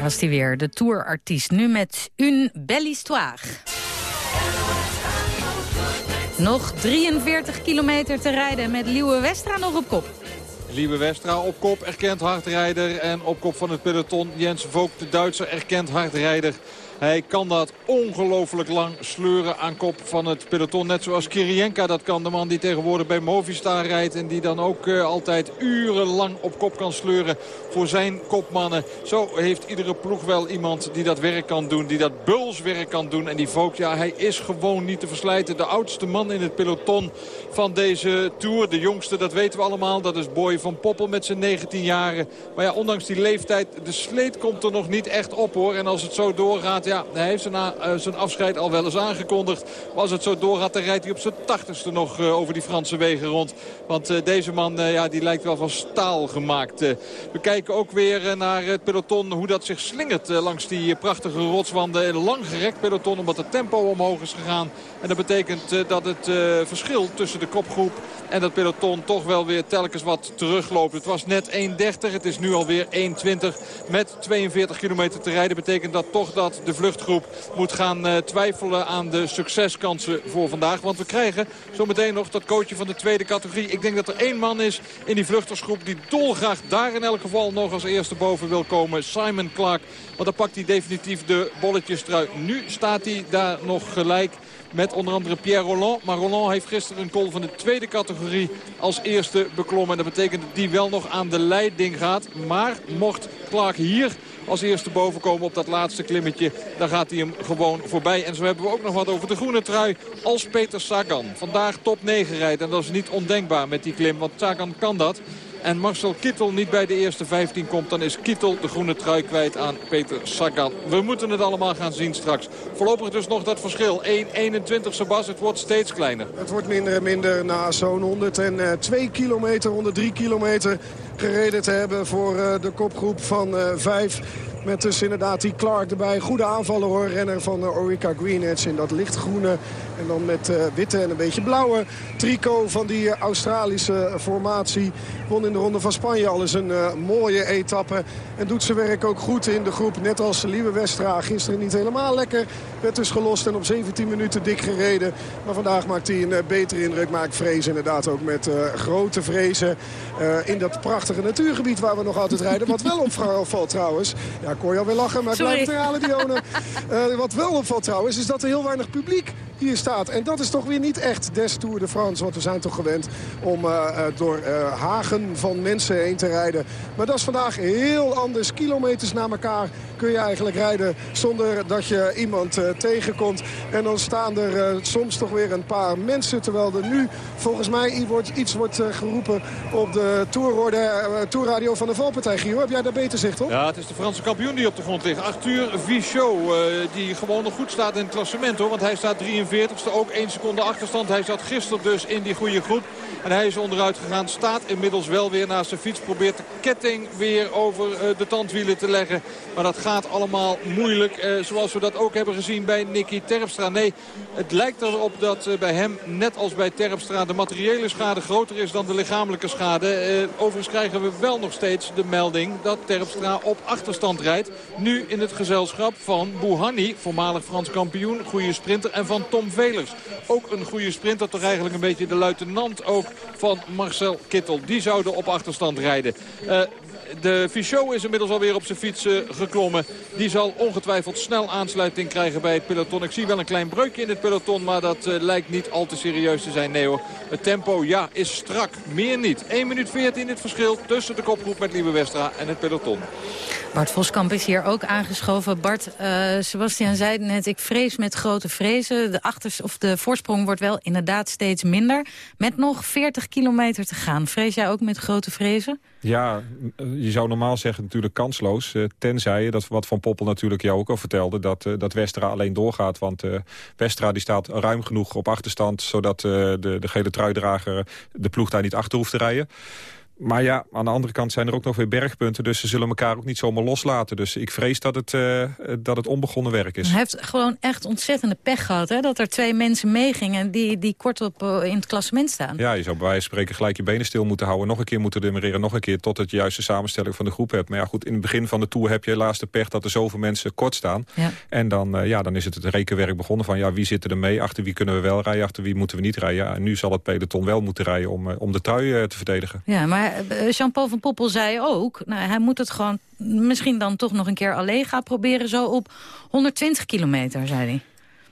Daar was hij weer, de tourartiest. Nu met Une Belle Histoire. Nog 43 kilometer te rijden met Liewe Westra nog op kop. Liebe Westra op kop, erkend hardrijder. En op kop van het peloton Jens Vogt, de Duitser, erkend hardrijder. Hij kan dat ongelooflijk lang sleuren aan kop van het peloton. Net zoals Kirienka dat kan. De man die tegenwoordig bij Movistar rijdt. En die dan ook uh, altijd urenlang op kop kan sleuren voor zijn kopmannen. Zo heeft iedere ploeg wel iemand die dat werk kan doen. Die dat bulswerk kan doen. En die Vogt, ja, hij is gewoon niet te verslijten. De oudste man in het peloton van deze Tour. De jongste, dat weten we allemaal. Dat is Boy van Poppel met zijn 19 jaren. Maar ja, ondanks die leeftijd, de sleet komt er nog niet echt op hoor. En als het zo doorgaat Ja, hij heeft zijn, eh, zijn afscheid al wel eens aangekondigd. Maar als het zo doorgaat, dan rijdt hij op zijn tachtigste nog eh, over die Franse wegen rond. Want eh, deze man ja, die lijkt wel van staal gemaakt. We kijken ook weer naar het peloton, hoe dat zich slingert langs die prachtige rotswanden. Een lang gerekt peloton, omdat het tempo omhoog is gegaan. En dat betekent eh, dat het eh, verschil tussen de kopgroep en dat peloton toch wel weer telkens wat terugloopt. Het was net 1.30, het is nu alweer 1.20 met 42 kilometer te rijden. Betekent dat toch dat de vluchtgroep moet gaan eh, twijfelen aan de succeskansen voor vandaag. Want we krijgen zometeen nog dat coachje van de tweede categorie. Ik denk dat er één man is in die vluchtersgroep die dolgraag daar in elk geval nog als eerste boven wil komen. Simon Clark. Want dan pakt hij definitief de bolletjes trui. Nu staat hij daar nog gelijk met onder andere Pierre Roland. Maar Roland heeft gisteren een call van de tweede categorie als eerste beklommen. En dat betekent dat die wel nog aan de leiding gaat. Maar mocht Clark hier als eerste boven komen op dat laatste klimmetje. Dan gaat hij hem gewoon voorbij. En zo hebben we ook nog wat over de groene trui als Peter Sagan. Vandaag top 9 rijdt. En dat is niet ondenkbaar met die klim. Want Sagan kan dat. En Marcel Kittel niet bij de eerste 15 komt... dan is Kittel de groene trui kwijt aan Peter Sagan. We moeten het allemaal gaan zien straks. Voorlopig dus nog dat verschil. 1.21 Sebas, het wordt steeds kleiner. Het wordt minder en minder na zo'n 102 kilometer, 103 kilometer gereden te hebben voor eh, de kopgroep van eh, vijf. Met dus inderdaad die Clark erbij. Goede aanvaller hoor. Renner van Orica Green Edge in dat lichtgroene. En dan met uh, witte en een beetje blauwe tricot van die uh, Australische formatie. Won in de Ronde van Spanje al eens een uh, mooie etappe. En doet zijn werk ook goed in de groep. Net als Lieve Westra. Gisteren niet helemaal lekker. Werd dus gelost en op 17 minuten dik gereden. Maar vandaag maakt hij een betere indruk. Maar ik vrees inderdaad ook met grote vrezen. in dat prachtige natuurgebied waar we nog altijd rijden. Wat wel opvalt trouwens. Ja, ik hoor je alweer lachen, maar ik blijf het herhalen, Dione. Uh, wat wel opvalt trouwens, is dat er heel weinig publiek hier staat. En dat is toch weer niet echt des Tour de France. Want we zijn toch gewend om uh, door uh, hagen van mensen heen te rijden. Maar dat is vandaag heel anders. Kilometers na elkaar kun je eigenlijk rijden zonder dat je iemand tegenkomt. En dan staan er soms toch weer een paar mensen. Terwijl er nu volgens mij iets wordt geroepen op de tourorde, tourradio van de Valpartij. Gio, heb jij daar beter zicht op? Ja, het is de Franse kampioen die op de grond ligt. Arthur Vichot, die gewoon nog goed staat in het klassement hoor. Want hij staat 43ste, ook 1 seconde achterstand. Hij zat gisteren dus in die goede groep. En hij is onderuit gegaan, staat inmiddels wel weer naast zijn fiets. Probeert de ketting weer over uh, de tandwielen te leggen. Maar dat gaat allemaal moeilijk. Uh, zoals we dat ook hebben gezien bij Nicky Terpstra. Nee, het lijkt erop dat uh, bij hem, net als bij Terpstra... de materiële schade groter is dan de lichamelijke schade. overigens krijgen we wel nog steeds de melding dat Terpstra op achterstand rijdt. Nu in het gezelschap van Bouhanni, voormalig Frans kampioen, goede sprinter. En van Tom Velers, ook een goede sprinter. Toch eigenlijk een beetje de luitenant ook van Marcel Kittel. Die zouden op achterstand rijden. Uh, de Fichot is inmiddels alweer op zijn fiets geklommen. Die zal ongetwijfeld snel aansluiting krijgen bij het peloton. Ik zie wel een klein breukje in het peloton, maar dat uh, lijkt niet al te serieus te zijn. Nee hoor, het tempo ja, is strak. Meer niet. 1 minuut 14 het verschil tussen de kopgroep met Liebe Westra en het peloton. Bart Voskamp is hier ook aangeschoven. Bart, uh, Sebastian zei net, ik vrees met grote vrezen. De, achters, of de voorsprong wordt wel inderdaad steeds minder. Met nog 40 kilometer te gaan. Vrees jij ook met grote vrezen? Ja, je zou normaal zeggen natuurlijk kansloos. Uh, tenzij, dat wat Van Poppel natuurlijk jou ook al vertelde... dat, uh, dat Westra alleen doorgaat. Want Westra die staat ruim genoeg op achterstand... zodat de, de gele truidrager de ploeg daar niet achter hoeft te rijden. Maar ja, aan de andere kant zijn er ook nog weer bergpunten. Dus ze zullen elkaar ook niet zomaar loslaten. Dus ik vrees dat het, uh, dat het onbegonnen werk is. Hij heeft gewoon echt ontzettende pech gehad. Hè? Dat er twee mensen meegingen die, die kort op uh, in het klassement staan. Ja, je zou bij wijze van spreken gelijk je benen stil moeten houden. Nog een keer moeten demereren. Nog een keer tot het juiste samenstelling van de groep hebt. Maar ja, goed, in het begin van de Tour heb je helaas de pech dat er zoveel mensen kort staan. Ja. En dan, uh, ja, dan is het het rekenwerk begonnen van ja, wie zitten er mee? Achter wie kunnen we wel rijden? Achter wie moeten we niet rijden? Ja, en nu zal het peloton wel moeten rijden om, om de trui te verdedigen. Ja, maar Jean-Paul van Poppel zei ook... Nou, hij moet het gewoon misschien dan toch nog een keer alleen gaan proberen... zo op 120 kilometer, zei hij.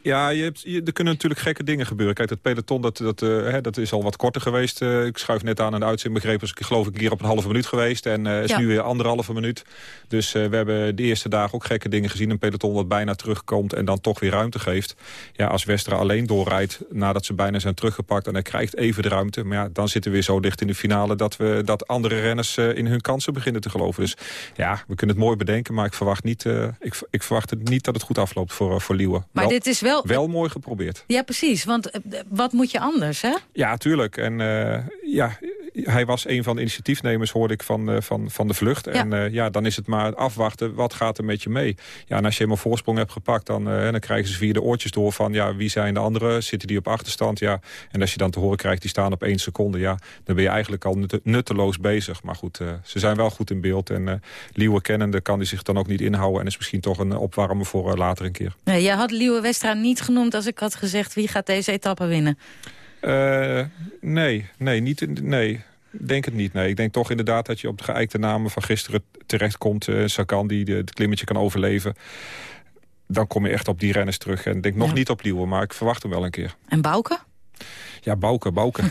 Ja, je hebt, je, er kunnen natuurlijk gekke dingen gebeuren. Kijk, het peloton dat, dat, uh, hè, dat is al wat korter geweest. Uh, ik schuif net aan aan de uitzending begrepen. Dus ik geloof ik hier op een halve minuut geweest. En uh, is ja. nu weer anderhalve minuut. Dus we hebben de eerste dagen ook gekke dingen gezien. Een peloton dat bijna terugkomt en dan toch weer ruimte geeft. Ja, als Westra alleen doorrijdt nadat ze bijna zijn teruggepakt... en hij krijgt even de ruimte. Maar ja, dan zitten we weer zo dicht in de finale... dat, we, dat andere renners in hun kansen beginnen te geloven. Dus ja, we kunnen het mooi bedenken. Maar ik verwacht niet, ik, ik verwacht het niet dat het goed afloopt voor, voor Liewe. Maar wel, dit is wel... Wel mooi geprobeerd. Ja, precies. Want wat moet je anders, hè? Ja, tuurlijk. En uh, ja, hij was een van de initiatiefnemers, hoorde ik, van, uh, van, van de vlucht. Ja. En uh, ja, dan is het maar afwachten, wat gaat er met je mee? Ja, en als je helemaal voorsprong hebt gepakt, dan, dan krijgen ze via de oortjes door van... ja, wie zijn de anderen? Zitten die op achterstand? Ja, en als je dan te horen krijgt, die staan op één seconde... ja, dan ben je eigenlijk al nutteloos bezig. Maar goed, ze zijn wel goed in beeld. En uh, Liewe kennende kan die zich dan ook niet inhouden... en is misschien toch een opwarmer voor later een keer. Nee, je had Liewe Westra niet genoemd als ik had gezegd... wie gaat deze etappe winnen? Uh, nee, nee, niet, nee, denk het niet. Nee. Ik denk toch inderdaad dat je op de geëikte namen van gisteren terechtkomt. Uh, Sakan die het klimmetje kan overleven. Dan kom je echt op die renners terug. En denk nog ja. niet op Liewe, maar ik verwacht hem wel een keer. En Bouke? Ja, Bouke, Bouke.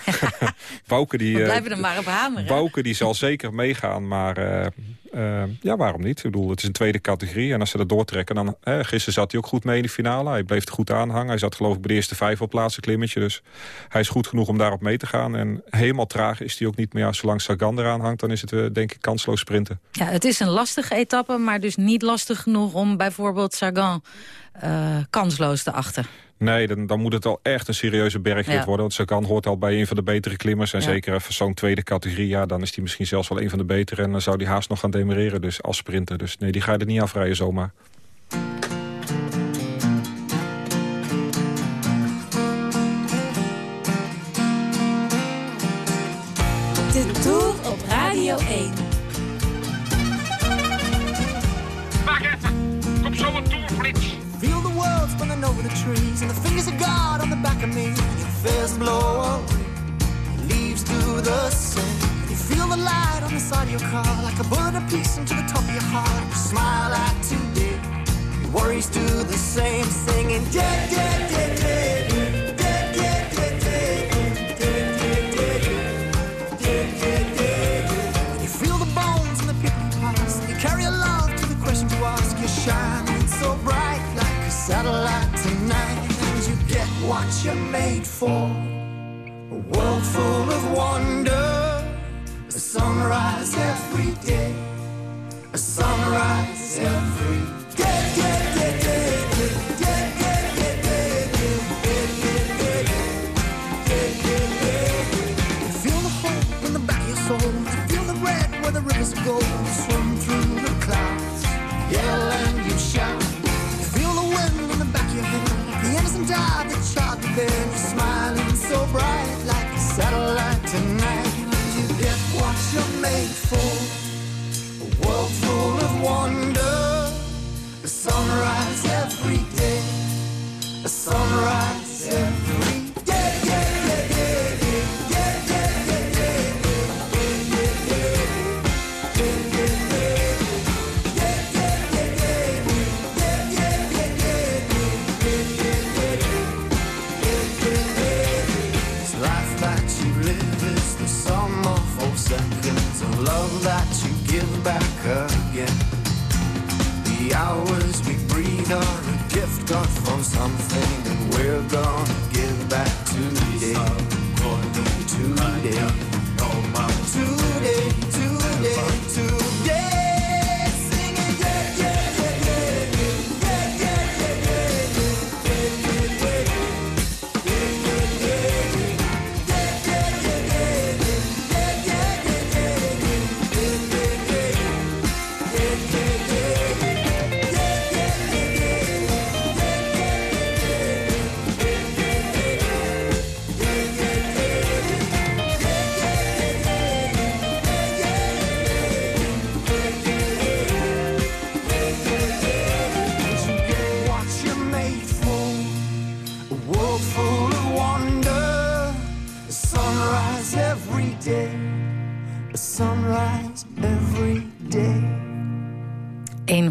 Bouke die, We blijven er maar op hameren. Bouke die zal zeker meegaan, maar uh, uh, ja, waarom niet? Ik bedoel, het is een tweede categorie. En als ze dat doortrekken, dan... Uh, gisteren zat hij ook goed mee in de finale. Hij bleef er goed aanhangen. Hij zat geloof ik bij de eerste vijf op het laatste klimmetje. Dus hij is goed genoeg om daarop mee te gaan. En helemaal traag is hij ook niet meer. Zolang Sagan eraan hangt, dan is het denk ik kansloos sprinten. Ja, het is een lastige etappe, maar dus niet lastig genoeg... om bijvoorbeeld Sagan kansloos te achten. Nee, dan, dan moet het al echt een serieuze bergrit ja. worden. Want Sagan hoort al bij een van de betere klimmers. En ja. zeker even zo'n tweede categorie. Ja, dan is hij misschien zelfs wel een van de betere. En dan zou hij haast nog gaan demereren dus als sprinter. Dus nee, die ga je er niet afrijden zomaar. The back of me Your fears blow away Leaves do the same. You feel the light on the side of your car Like a bullet a piece into the top of your heart. You smile at today Your worries do the same Singing dead, dead, dead, dead what you're made for. A world full of wonder, a sunrise every day, a sunrise every day. day, day, day Feel the. Feel the red where the rivers go. Bright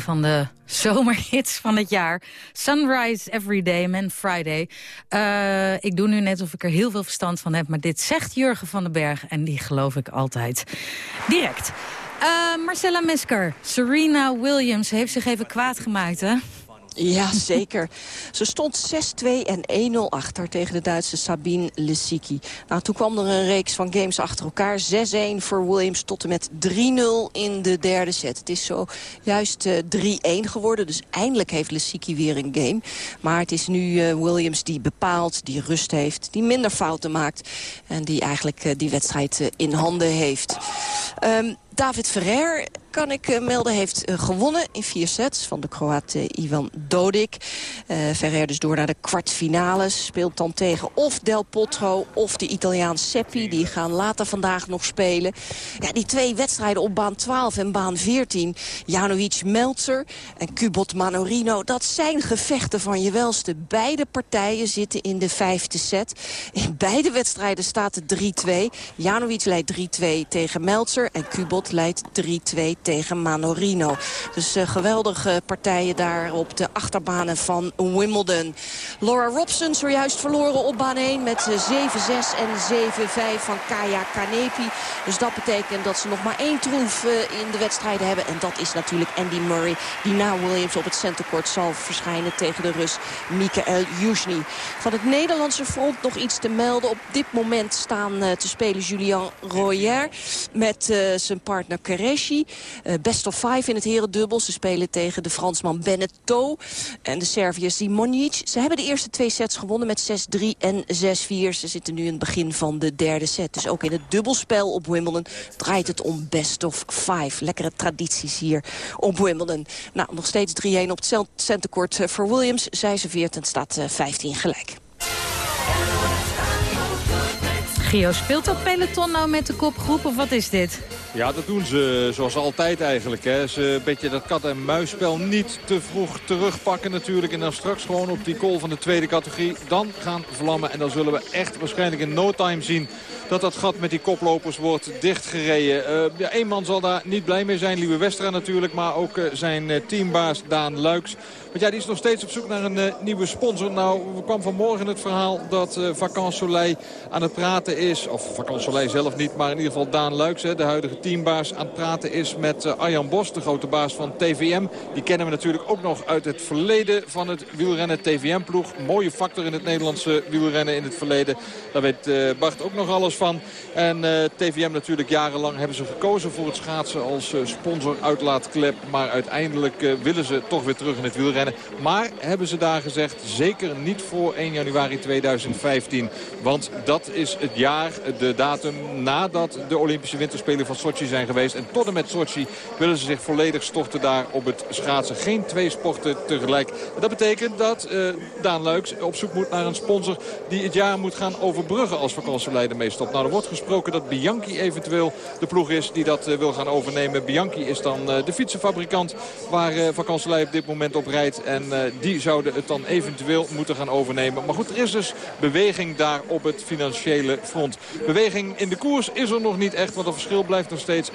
van de zomerhits van het jaar. Sunrise Every Day, Man Friday. Uh, ik doe nu net of ik er heel veel verstand van heb... maar dit zegt Jurgen van den Berg en die geloof ik altijd direct. Uh, Marcella Misker, Serena Williams heeft zich even kwaad gemaakt, hè? Ja, zeker. Ze stond 6-2 en 1-0 achter tegen de Duitse Sabine Lisicki. Nou, toen kwam er een reeks van games achter elkaar. 6-1 voor Williams tot en met 3-0 in de derde set. Het is zo juist uh, eh, 3-1 geworden. Dus eindelijk heeft Lisicki weer een game. Maar het is nu uh, Williams die bepaalt, die rust heeft, die minder fouten maakt. En die eigenlijk uh, die wedstrijd in handen heeft. Um, David Ferrer kan ik uh, melden, heeft uh, gewonnen in vier sets van de Kroaat uh, Ivan Dodik. Ferrer dus door naar de kwartfinales. Speelt dan tegen of Del Potro of de Italiaan Seppi. Die gaan later vandaag nog spelen. Ja, die twee wedstrijden op baan 12 en baan 14. Janovic Meltzer en Kubot Manorino. Dat zijn gevechten van je welste. Beide partijen zitten in de vijfde set. In beide wedstrijden staat het 3-2. Janovic leidt 3-2 tegen Meltzer en Kubot leidt 3-2 tegen Manorino. Dus uh, geweldige partijen daar op de achterbanen van Wimbledon. Laura Robson zojuist verloren op baan 1 met 7-6 eh, en 7-5 van Kaya Kanepi. Dus dat betekent dat ze nog maar één troef uh, in de wedstrijden hebben. En dat is natuurlijk Andy Murray die na Williams op het centercourt zal verschijnen tegen de Rus Mikael Yuzhny. Van het Nederlandse front nog iets te melden. Op dit moment staan te spelen Julian Royer met zijn partner Kareshi. Uh, best of five in het herendubbel. Ze spelen tegen de Fransman Beneteau en de Serviër Simonic. Ze hebben de eerste twee sets gewonnen met 6-3 en 6-4. Ze zitten nu in het begin van de derde set. Dus ook in het dubbelspel op Wimbledon draait het om best of five. Lekkere tradities hier op Wimbledon. Nou, nog steeds 3-1 op het centercourt eh, voor Williams. Zij serveert en staat 15 eh, gelijk. Gio, speelt dat peloton nou met de kopgroep of wat is dit? Ja, dat doen ze zoals altijd eigenlijk. Hè. Ze een beetje dat kat-en-muisspel niet te vroeg terugpakken natuurlijk. En dan straks gewoon op die call van de tweede categorie. Dan gaan vlammen en dan zullen we echt waarschijnlijk in no time zien dat dat gat met die koplopers wordt dichtgereden. Uh, ja, man zal daar niet blij mee zijn, Lieve Westra natuurlijk. Maar ook uh, zijn uh, teambaas Daan Luiks. Want ja, die is nog steeds op zoek naar een nieuwe sponsor. Nou, kwam vanmorgen het verhaal dat Vacances Soleil aan het praten is. Of Soleil zelf niet, maar in ieder geval Daan Luiks, de huidige teambaas, aan het praten is met Arjan Bos, de grote baas van TVM. Die kennen we natuurlijk ook nog uit het verleden van het wielrennen TVM-ploeg. Mooie factor in het Nederlandse wielrennen in het verleden. Daar weet Bart ook nog alles van. En eh, TVM natuurlijk jarenlang hebben ze gekozen voor het schaatsen als sponsor uitlaatklep. Maar uiteindelijk willen ze toch weer terug in het wielrennen. Maar hebben ze daar gezegd zeker niet voor 1 januari 2015. Want dat is het jaar, de datum nadat de Olympische Winterspelen van Sochi zijn geweest. En tot en met Sochi willen ze zich volledig storten daar op het schaatsen. Geen twee sporten tegelijk. Dat betekent dat Daan Luiks op zoek moet naar een sponsor die het jaar moet gaan overbruggen als vakantieleider mee stopt. Nou, er wordt gesproken dat Bianchi eventueel de ploeg is die dat eh, wil gaan overnemen. Bianchi is dan eh, de fietsenfabrikant waar uh, op dit moment op rijdt. En die zouden het dan eventueel moeten gaan overnemen. Maar goed, er is dus beweging daar op het financiële Beweging in de koers is er nog niet echt, want het verschil blijft nog steeds 1.13.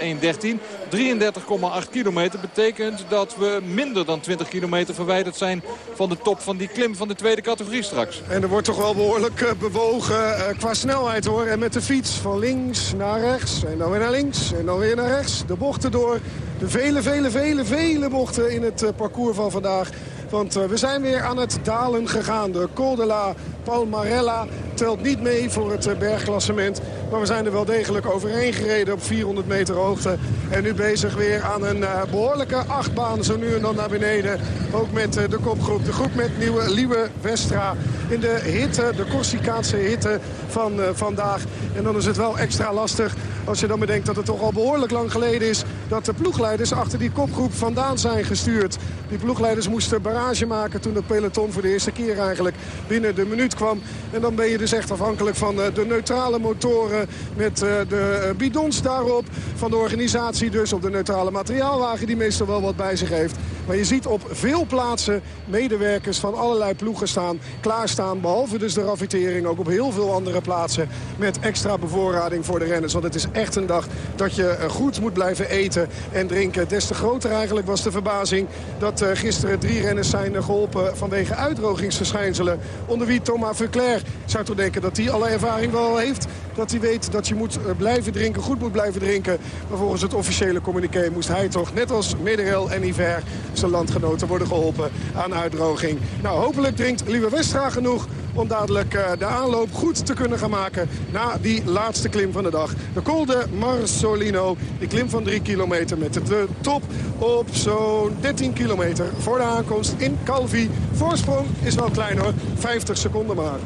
33,8 kilometer betekent dat we minder dan 20 kilometer verwijderd zijn van de top van die klim van de tweede categorie straks. En er wordt toch wel behoorlijk bewogen qua snelheid hoor. En met de fiets van links naar rechts en dan weer naar links en dan weer naar rechts. De bochten door, vele, vele, vele, vele bochten in het eh, parcours van vandaag. Want eh, we zijn weer aan het dalen gegaan. De Col de la Palmarella telt niet mee voor het eh, bergklassement. Maar we zijn er wel degelijk overheen gereden op 400 meter hoogte. En nu bezig weer aan een behoorlijke achtbaan zo nu en dan naar beneden. Ook met de kopgroep. De groep met nieuwe Liewe Westra. In de hitte, de Corsicaanse hitte van vandaag. En dan is het wel extra lastig als je dan bedenkt dat het toch al behoorlijk lang geleden is... dat de ploegleiders achter die kopgroep vandaan zijn gestuurd. Die ploegleiders moesten barrage maken toen het peloton voor de eerste keer eigenlijk binnen de minuut kwam. En dan ben je dus echt afhankelijk van eh, de neutrale motoren met eh, de eh, bidons daarop. Van de organisatie dus op de neutrale materiaalwagen die meestal wel wat bij zich heeft. Maar je ziet op veel plaatsen medewerkers van allerlei ploegen staan, klaarstaan. Behalve dus de raffitering ook op heel veel andere plaatsen met extra bevoorrading voor de renners. Want het is echt een dag dat je goed moet blijven eten en drinken. Des te groter eigenlijk was de verbazing dat uh, gisteren drie renners zijn geholpen vanwege uitdrogingsverschijnselen. Onder wie Thomas Verclair. Zou toch denken dat hij alle ervaring wel heeft. Dat hij weet dat je moet eh, blijven drinken, goed moet blijven drinken. Maar volgens het officiële communiqué moest hij toch, net als Mederel en Iver, zijn landgenoten worden geholpen aan uitdroging. Nou, hopelijk drinkt Lieve Westra genoeg om dadelijk uh, de aanloop goed te kunnen gaan maken na die laatste klim van de dag. De Col de Marsolino, die klim van 3 kilometer met de top op zo'n 13 kilometer voor de aankomst in Calvi. Voorsprong is wel klein hoor, 50 seconden maar.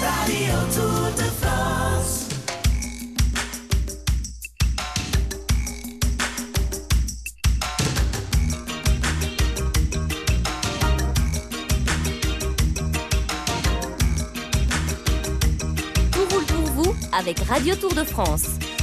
Radio Tour de France. Avec Radio Tour de France.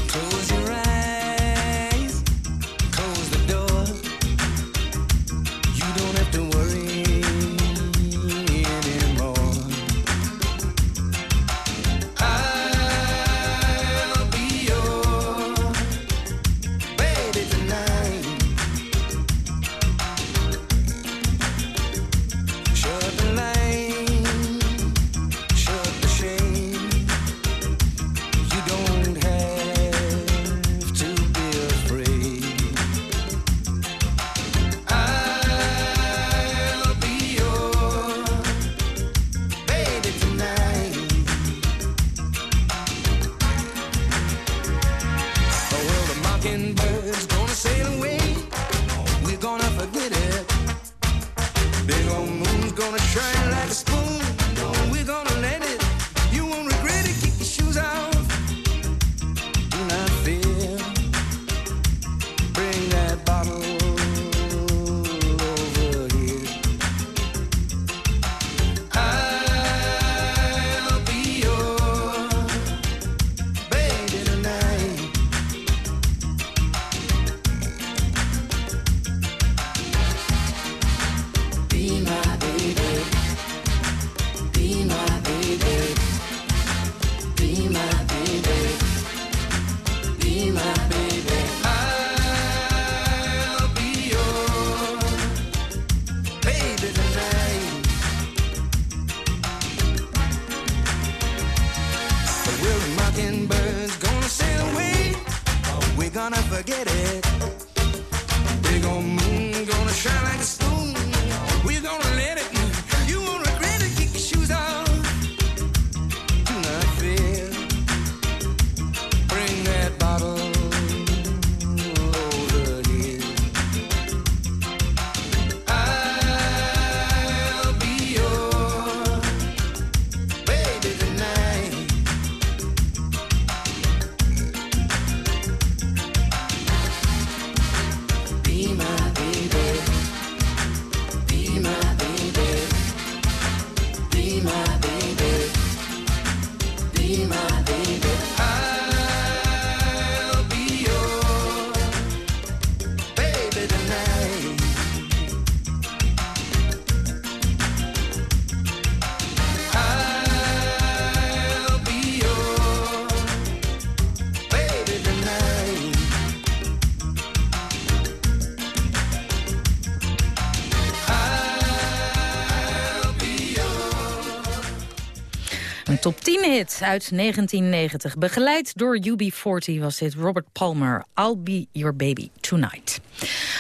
Uit 1990. Begeleid door UB40 was dit Robert Palmer. I'll be your baby tonight.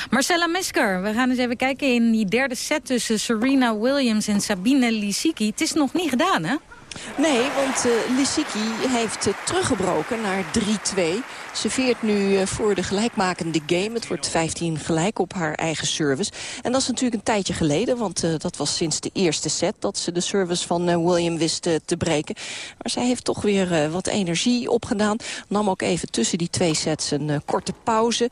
Marcella Mesker, we gaan eens even kijken in die derde set tussen Serena Williams en Sabine Lisicki. Het is nog niet gedaan, hè? Nee, want uh, Lissiki heeft uh, teruggebroken naar 3-2. Ze veert nu uh, voor de gelijkmakende game. Het wordt 15 gelijk op haar eigen service. En dat is natuurlijk een tijdje geleden. Want dat was sinds de eerste set dat ze de service van William wist te breken. Maar zij heeft toch weer wat energie opgedaan. Nam ook even tussen die twee sets een korte pauze.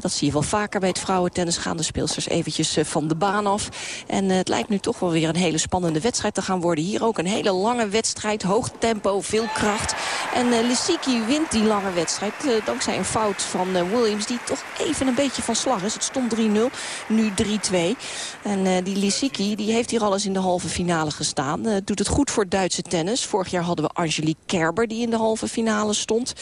dat zie je wel vaker bij het vrouwentennis. Gaan de speelsters eventjes van de baan af. En het lijkt nu toch wel weer een hele spannende wedstrijd te gaan worden. Hier ook een hele lange wedstrijd. Hoog tempo, veel kracht. En Lissiki wint die lange wedstrijd dankzij een fout van uh, Williams... die toch even een beetje van slag is. Het stond 3-0, nu 3-2. En die Lissiki die heeft hier alles in de halve finale gestaan. doet het goed voor Duitse tennis. Vorig jaar hadden we Angelique Kerber die in de halve finale stond.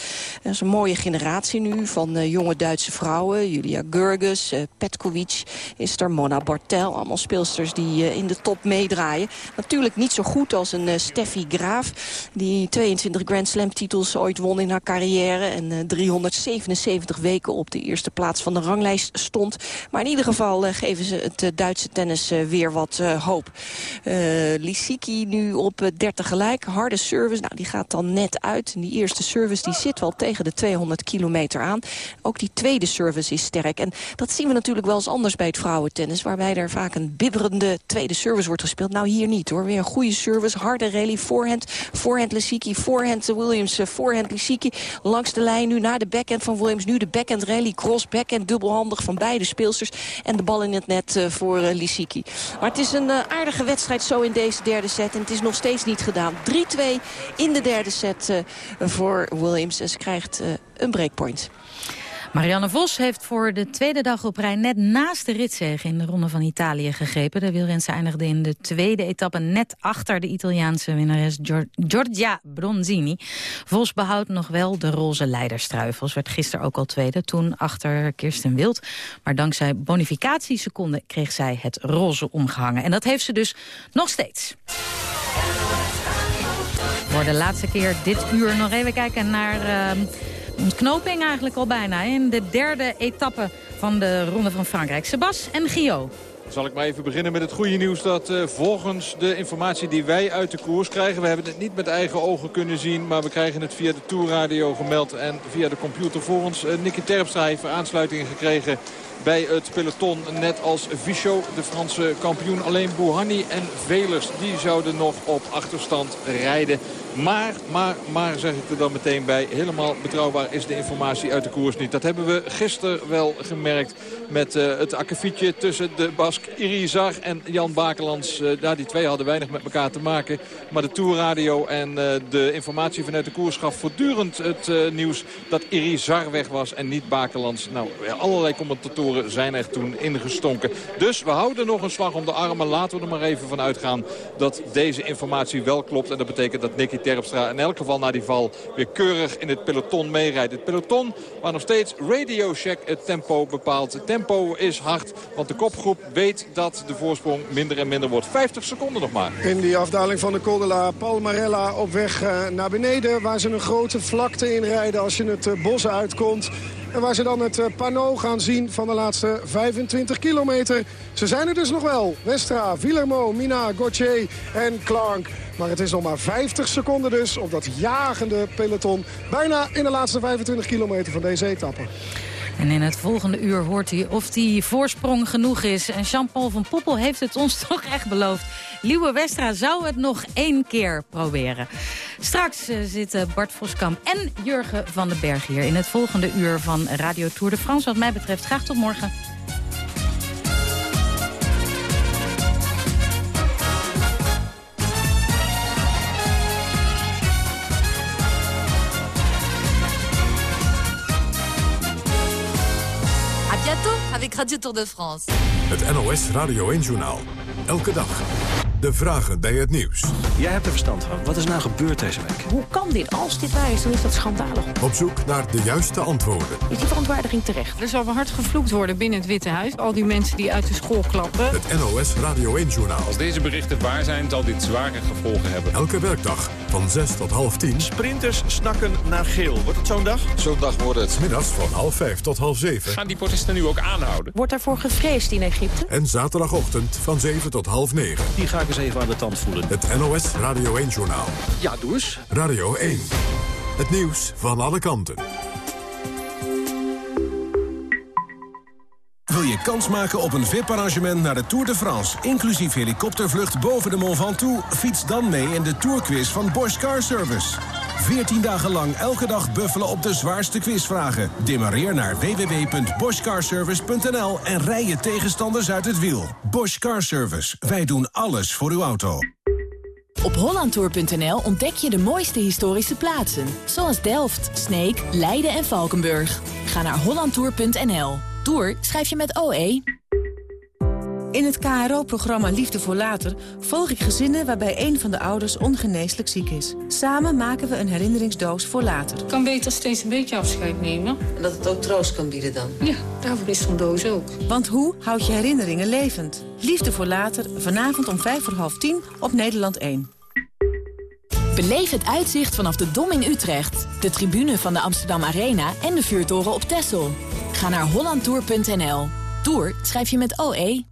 Dat is een mooie generatie nu van jonge Duitse vrouwen. Julia Gurgus, Petkovic is er, Mona Bartel. Allemaal speelsters die in de top meedraaien. Natuurlijk niet zo goed als een Steffi Graaf... die 22 Grand Slam titels ooit won in haar carrière... en 377 weken op de eerste plaats van de ranglijst stond. Maar in ieder geval geven ze het Duitse tennis weer wat hoop. Lissiki nu op 30 gelijk. Harde service, nou, die gaat dan net uit. die eerste service die zit wel tegen de 200 kilometer aan. Ook die tweede service is sterk. En dat zien we natuurlijk wel eens anders bij het vrouwentennis... waarbij er vaak een bibberende tweede service wordt gespeeld. Nou, hier niet hoor. Weer een goede service, harde rally, voorhand, voorhand Lissiki, voorhand Williams, voorhand Lissiki. Langs de lijn nu naar de backhand van Williams. Nu de backhand rally, cross, backhand, dubbelhandig van beide speelsters. En de bal in het net voor Lissiki. Maar het is een aardige wedstrijd zo in deze derde set. En het is nog steeds niet gedaan. 3-2 in de derde set voor Williams. En ze krijgt een breakpoint. Marianne Vos heeft voor de tweede dag op rij net naast de ritzege in de Ronde van Italië gegrepen. De wielrenster eindigde in de tweede etappe net achter de Italiaanse winnares Giorgia Bronzini. Vos behoudt nog wel de roze leiderstruifels. Werd gisteren ook al tweede, toen achter Kirsten Wild. Maar dankzij bonificatieseconden kreeg zij het roze omgehangen. En dat heeft ze dus nog steeds. Voor de laatste keer dit uur nog even kijken naar... Uh, ontknoping eigenlijk al bijna in de derde etappe van de Ronde van Frankrijk. Sebas en Gio. Zal ik maar even beginnen met het goede nieuws dat uh, volgens de informatie die wij uit de koers krijgen... we hebben het niet met eigen ogen kunnen zien, maar we krijgen het via de Tourradio gemeld... en via de computer voor ons. Uh, Nicky Terpstra heeft aansluiting gekregen bij het peloton. Net als Vichot, de Franse kampioen. Alleen Bouhanni en Velers die zouden nog op achterstand rijden. Maar, maar, maar zeg ik er dan meteen bij, helemaal betrouwbaar is de informatie uit de koers niet. Dat hebben we gisteren wel gemerkt met uh, het akkefietje tussen de Bask Irizar en Jan Bakelands. Uh, die twee hadden weinig met elkaar te maken. Maar de Tourradio en uh, de informatie vanuit de koers gaf voortdurend het nieuws dat Irizar weg was en niet Bakelands. Nou, allerlei commentatoren zijn er toen ingestonken. Dus we houden nog een slag om de armen. Laten we er maar even van uitgaan dat deze informatie wel klopt. En dat betekent dat Nicky Terpstra in elk geval na die val weer keurig in het peloton meerijdt. Het peloton waar nog steeds Radio Shack het tempo bepaalt. Het tempo is hard, want de kopgroep weet dat de voorsprong minder en minder wordt. 50 seconden nog maar. In die afdaling van de Col Palmarella op weg uh, naar beneden... waar ze een grote vlakte inrijden als je het uh, bos uitkomt. En waar ze dan het uh, panneau gaan zien van de laatste 25 kilometer. Ze zijn er dus nog wel. Westra, Villermo, Mina, Gauthier en Clark. Maar het is nog maar 50 seconden dus op dat jagende peloton. Bijna in de laatste 25 kilometer van deze etappe. En in het volgende uur hoort hij of die voorsprong genoeg is. En Jean-Paul van Poppel heeft het ons toch echt beloofd. Liewe Westra zou het nog één keer proberen. Straks uh, zitten Bart Voskamp en Jurgen van den Berg hier... in het volgende uur van Radio Tour de France. Wat mij betreft graag tot morgen. Radio Tour de France. Het NOS Radio 1-journaal. Elke dag. De vragen bij het nieuws. Jij hebt er verstand van. Wat is nou gebeurd deze week? Hoe kan dit? Als dit waar is, dan is dat schandalig. Op zoek naar de juiste antwoorden. Is die verontwaardiging terecht? Er zal wel hard gevloekt worden binnen het Witte Huis. Al die mensen die uit de school klappen. Het NOS Radio 1-journaal. Als deze berichten waar zijn, zal dit zware gevolgen hebben. Elke werkdag van 6 tot half 10. Sprinters snakken naar geel. Wordt het zo'n dag? Zo'n dag wordt het. Middags van half 5 tot half 7. Gaan die protesten nu ook aanhouden? Wordt daarvoor gevreesd in Egypte? En zaterdagochtend van 7 tot half 9. Die ga ik eens even aan de tand voelen. Het NOS Radio 1-journaal. Ja, doe eens. Radio 1. Het nieuws van alle kanten. Wil je kans maken op een VIP-arrangement naar de Tour de France... inclusief helikoptervlucht boven de Mont Ventoux? Fiets dan mee in de Tourquiz van Bosch Car Service. 14 dagen lang elke dag buffelen op de zwaarste quizvragen. Demareer naar www.boschcarservice.nl en rij je tegenstanders uit het wiel. Bosch Car Service. Wij doen alles voor uw auto. Op hollandtour.nl ontdek je de mooiste historische plaatsen. Zoals Delft, Sneek, Leiden en Valkenburg. Ga naar hollandtour.nl. Tour schrijf je met OE. In het KRO-programma Liefde voor Later volg ik gezinnen waarbij een van de ouders ongeneeslijk ziek is. Samen maken we een herinneringsdoos voor later. Ik kan beter steeds een beetje afscheid nemen. En dat het ook troost kan bieden dan? Ja, daarvoor is zo'n doos ook. Want hoe houd je herinneringen levend? Liefde voor Later, vanavond om vijf voor half tien op Nederland 1. Beleef het uitzicht vanaf de Dom in Utrecht, de tribune van de Amsterdam Arena en de vuurtoren op Texel. Ga naar hollandtour.nl. Tour schrijf je met OE.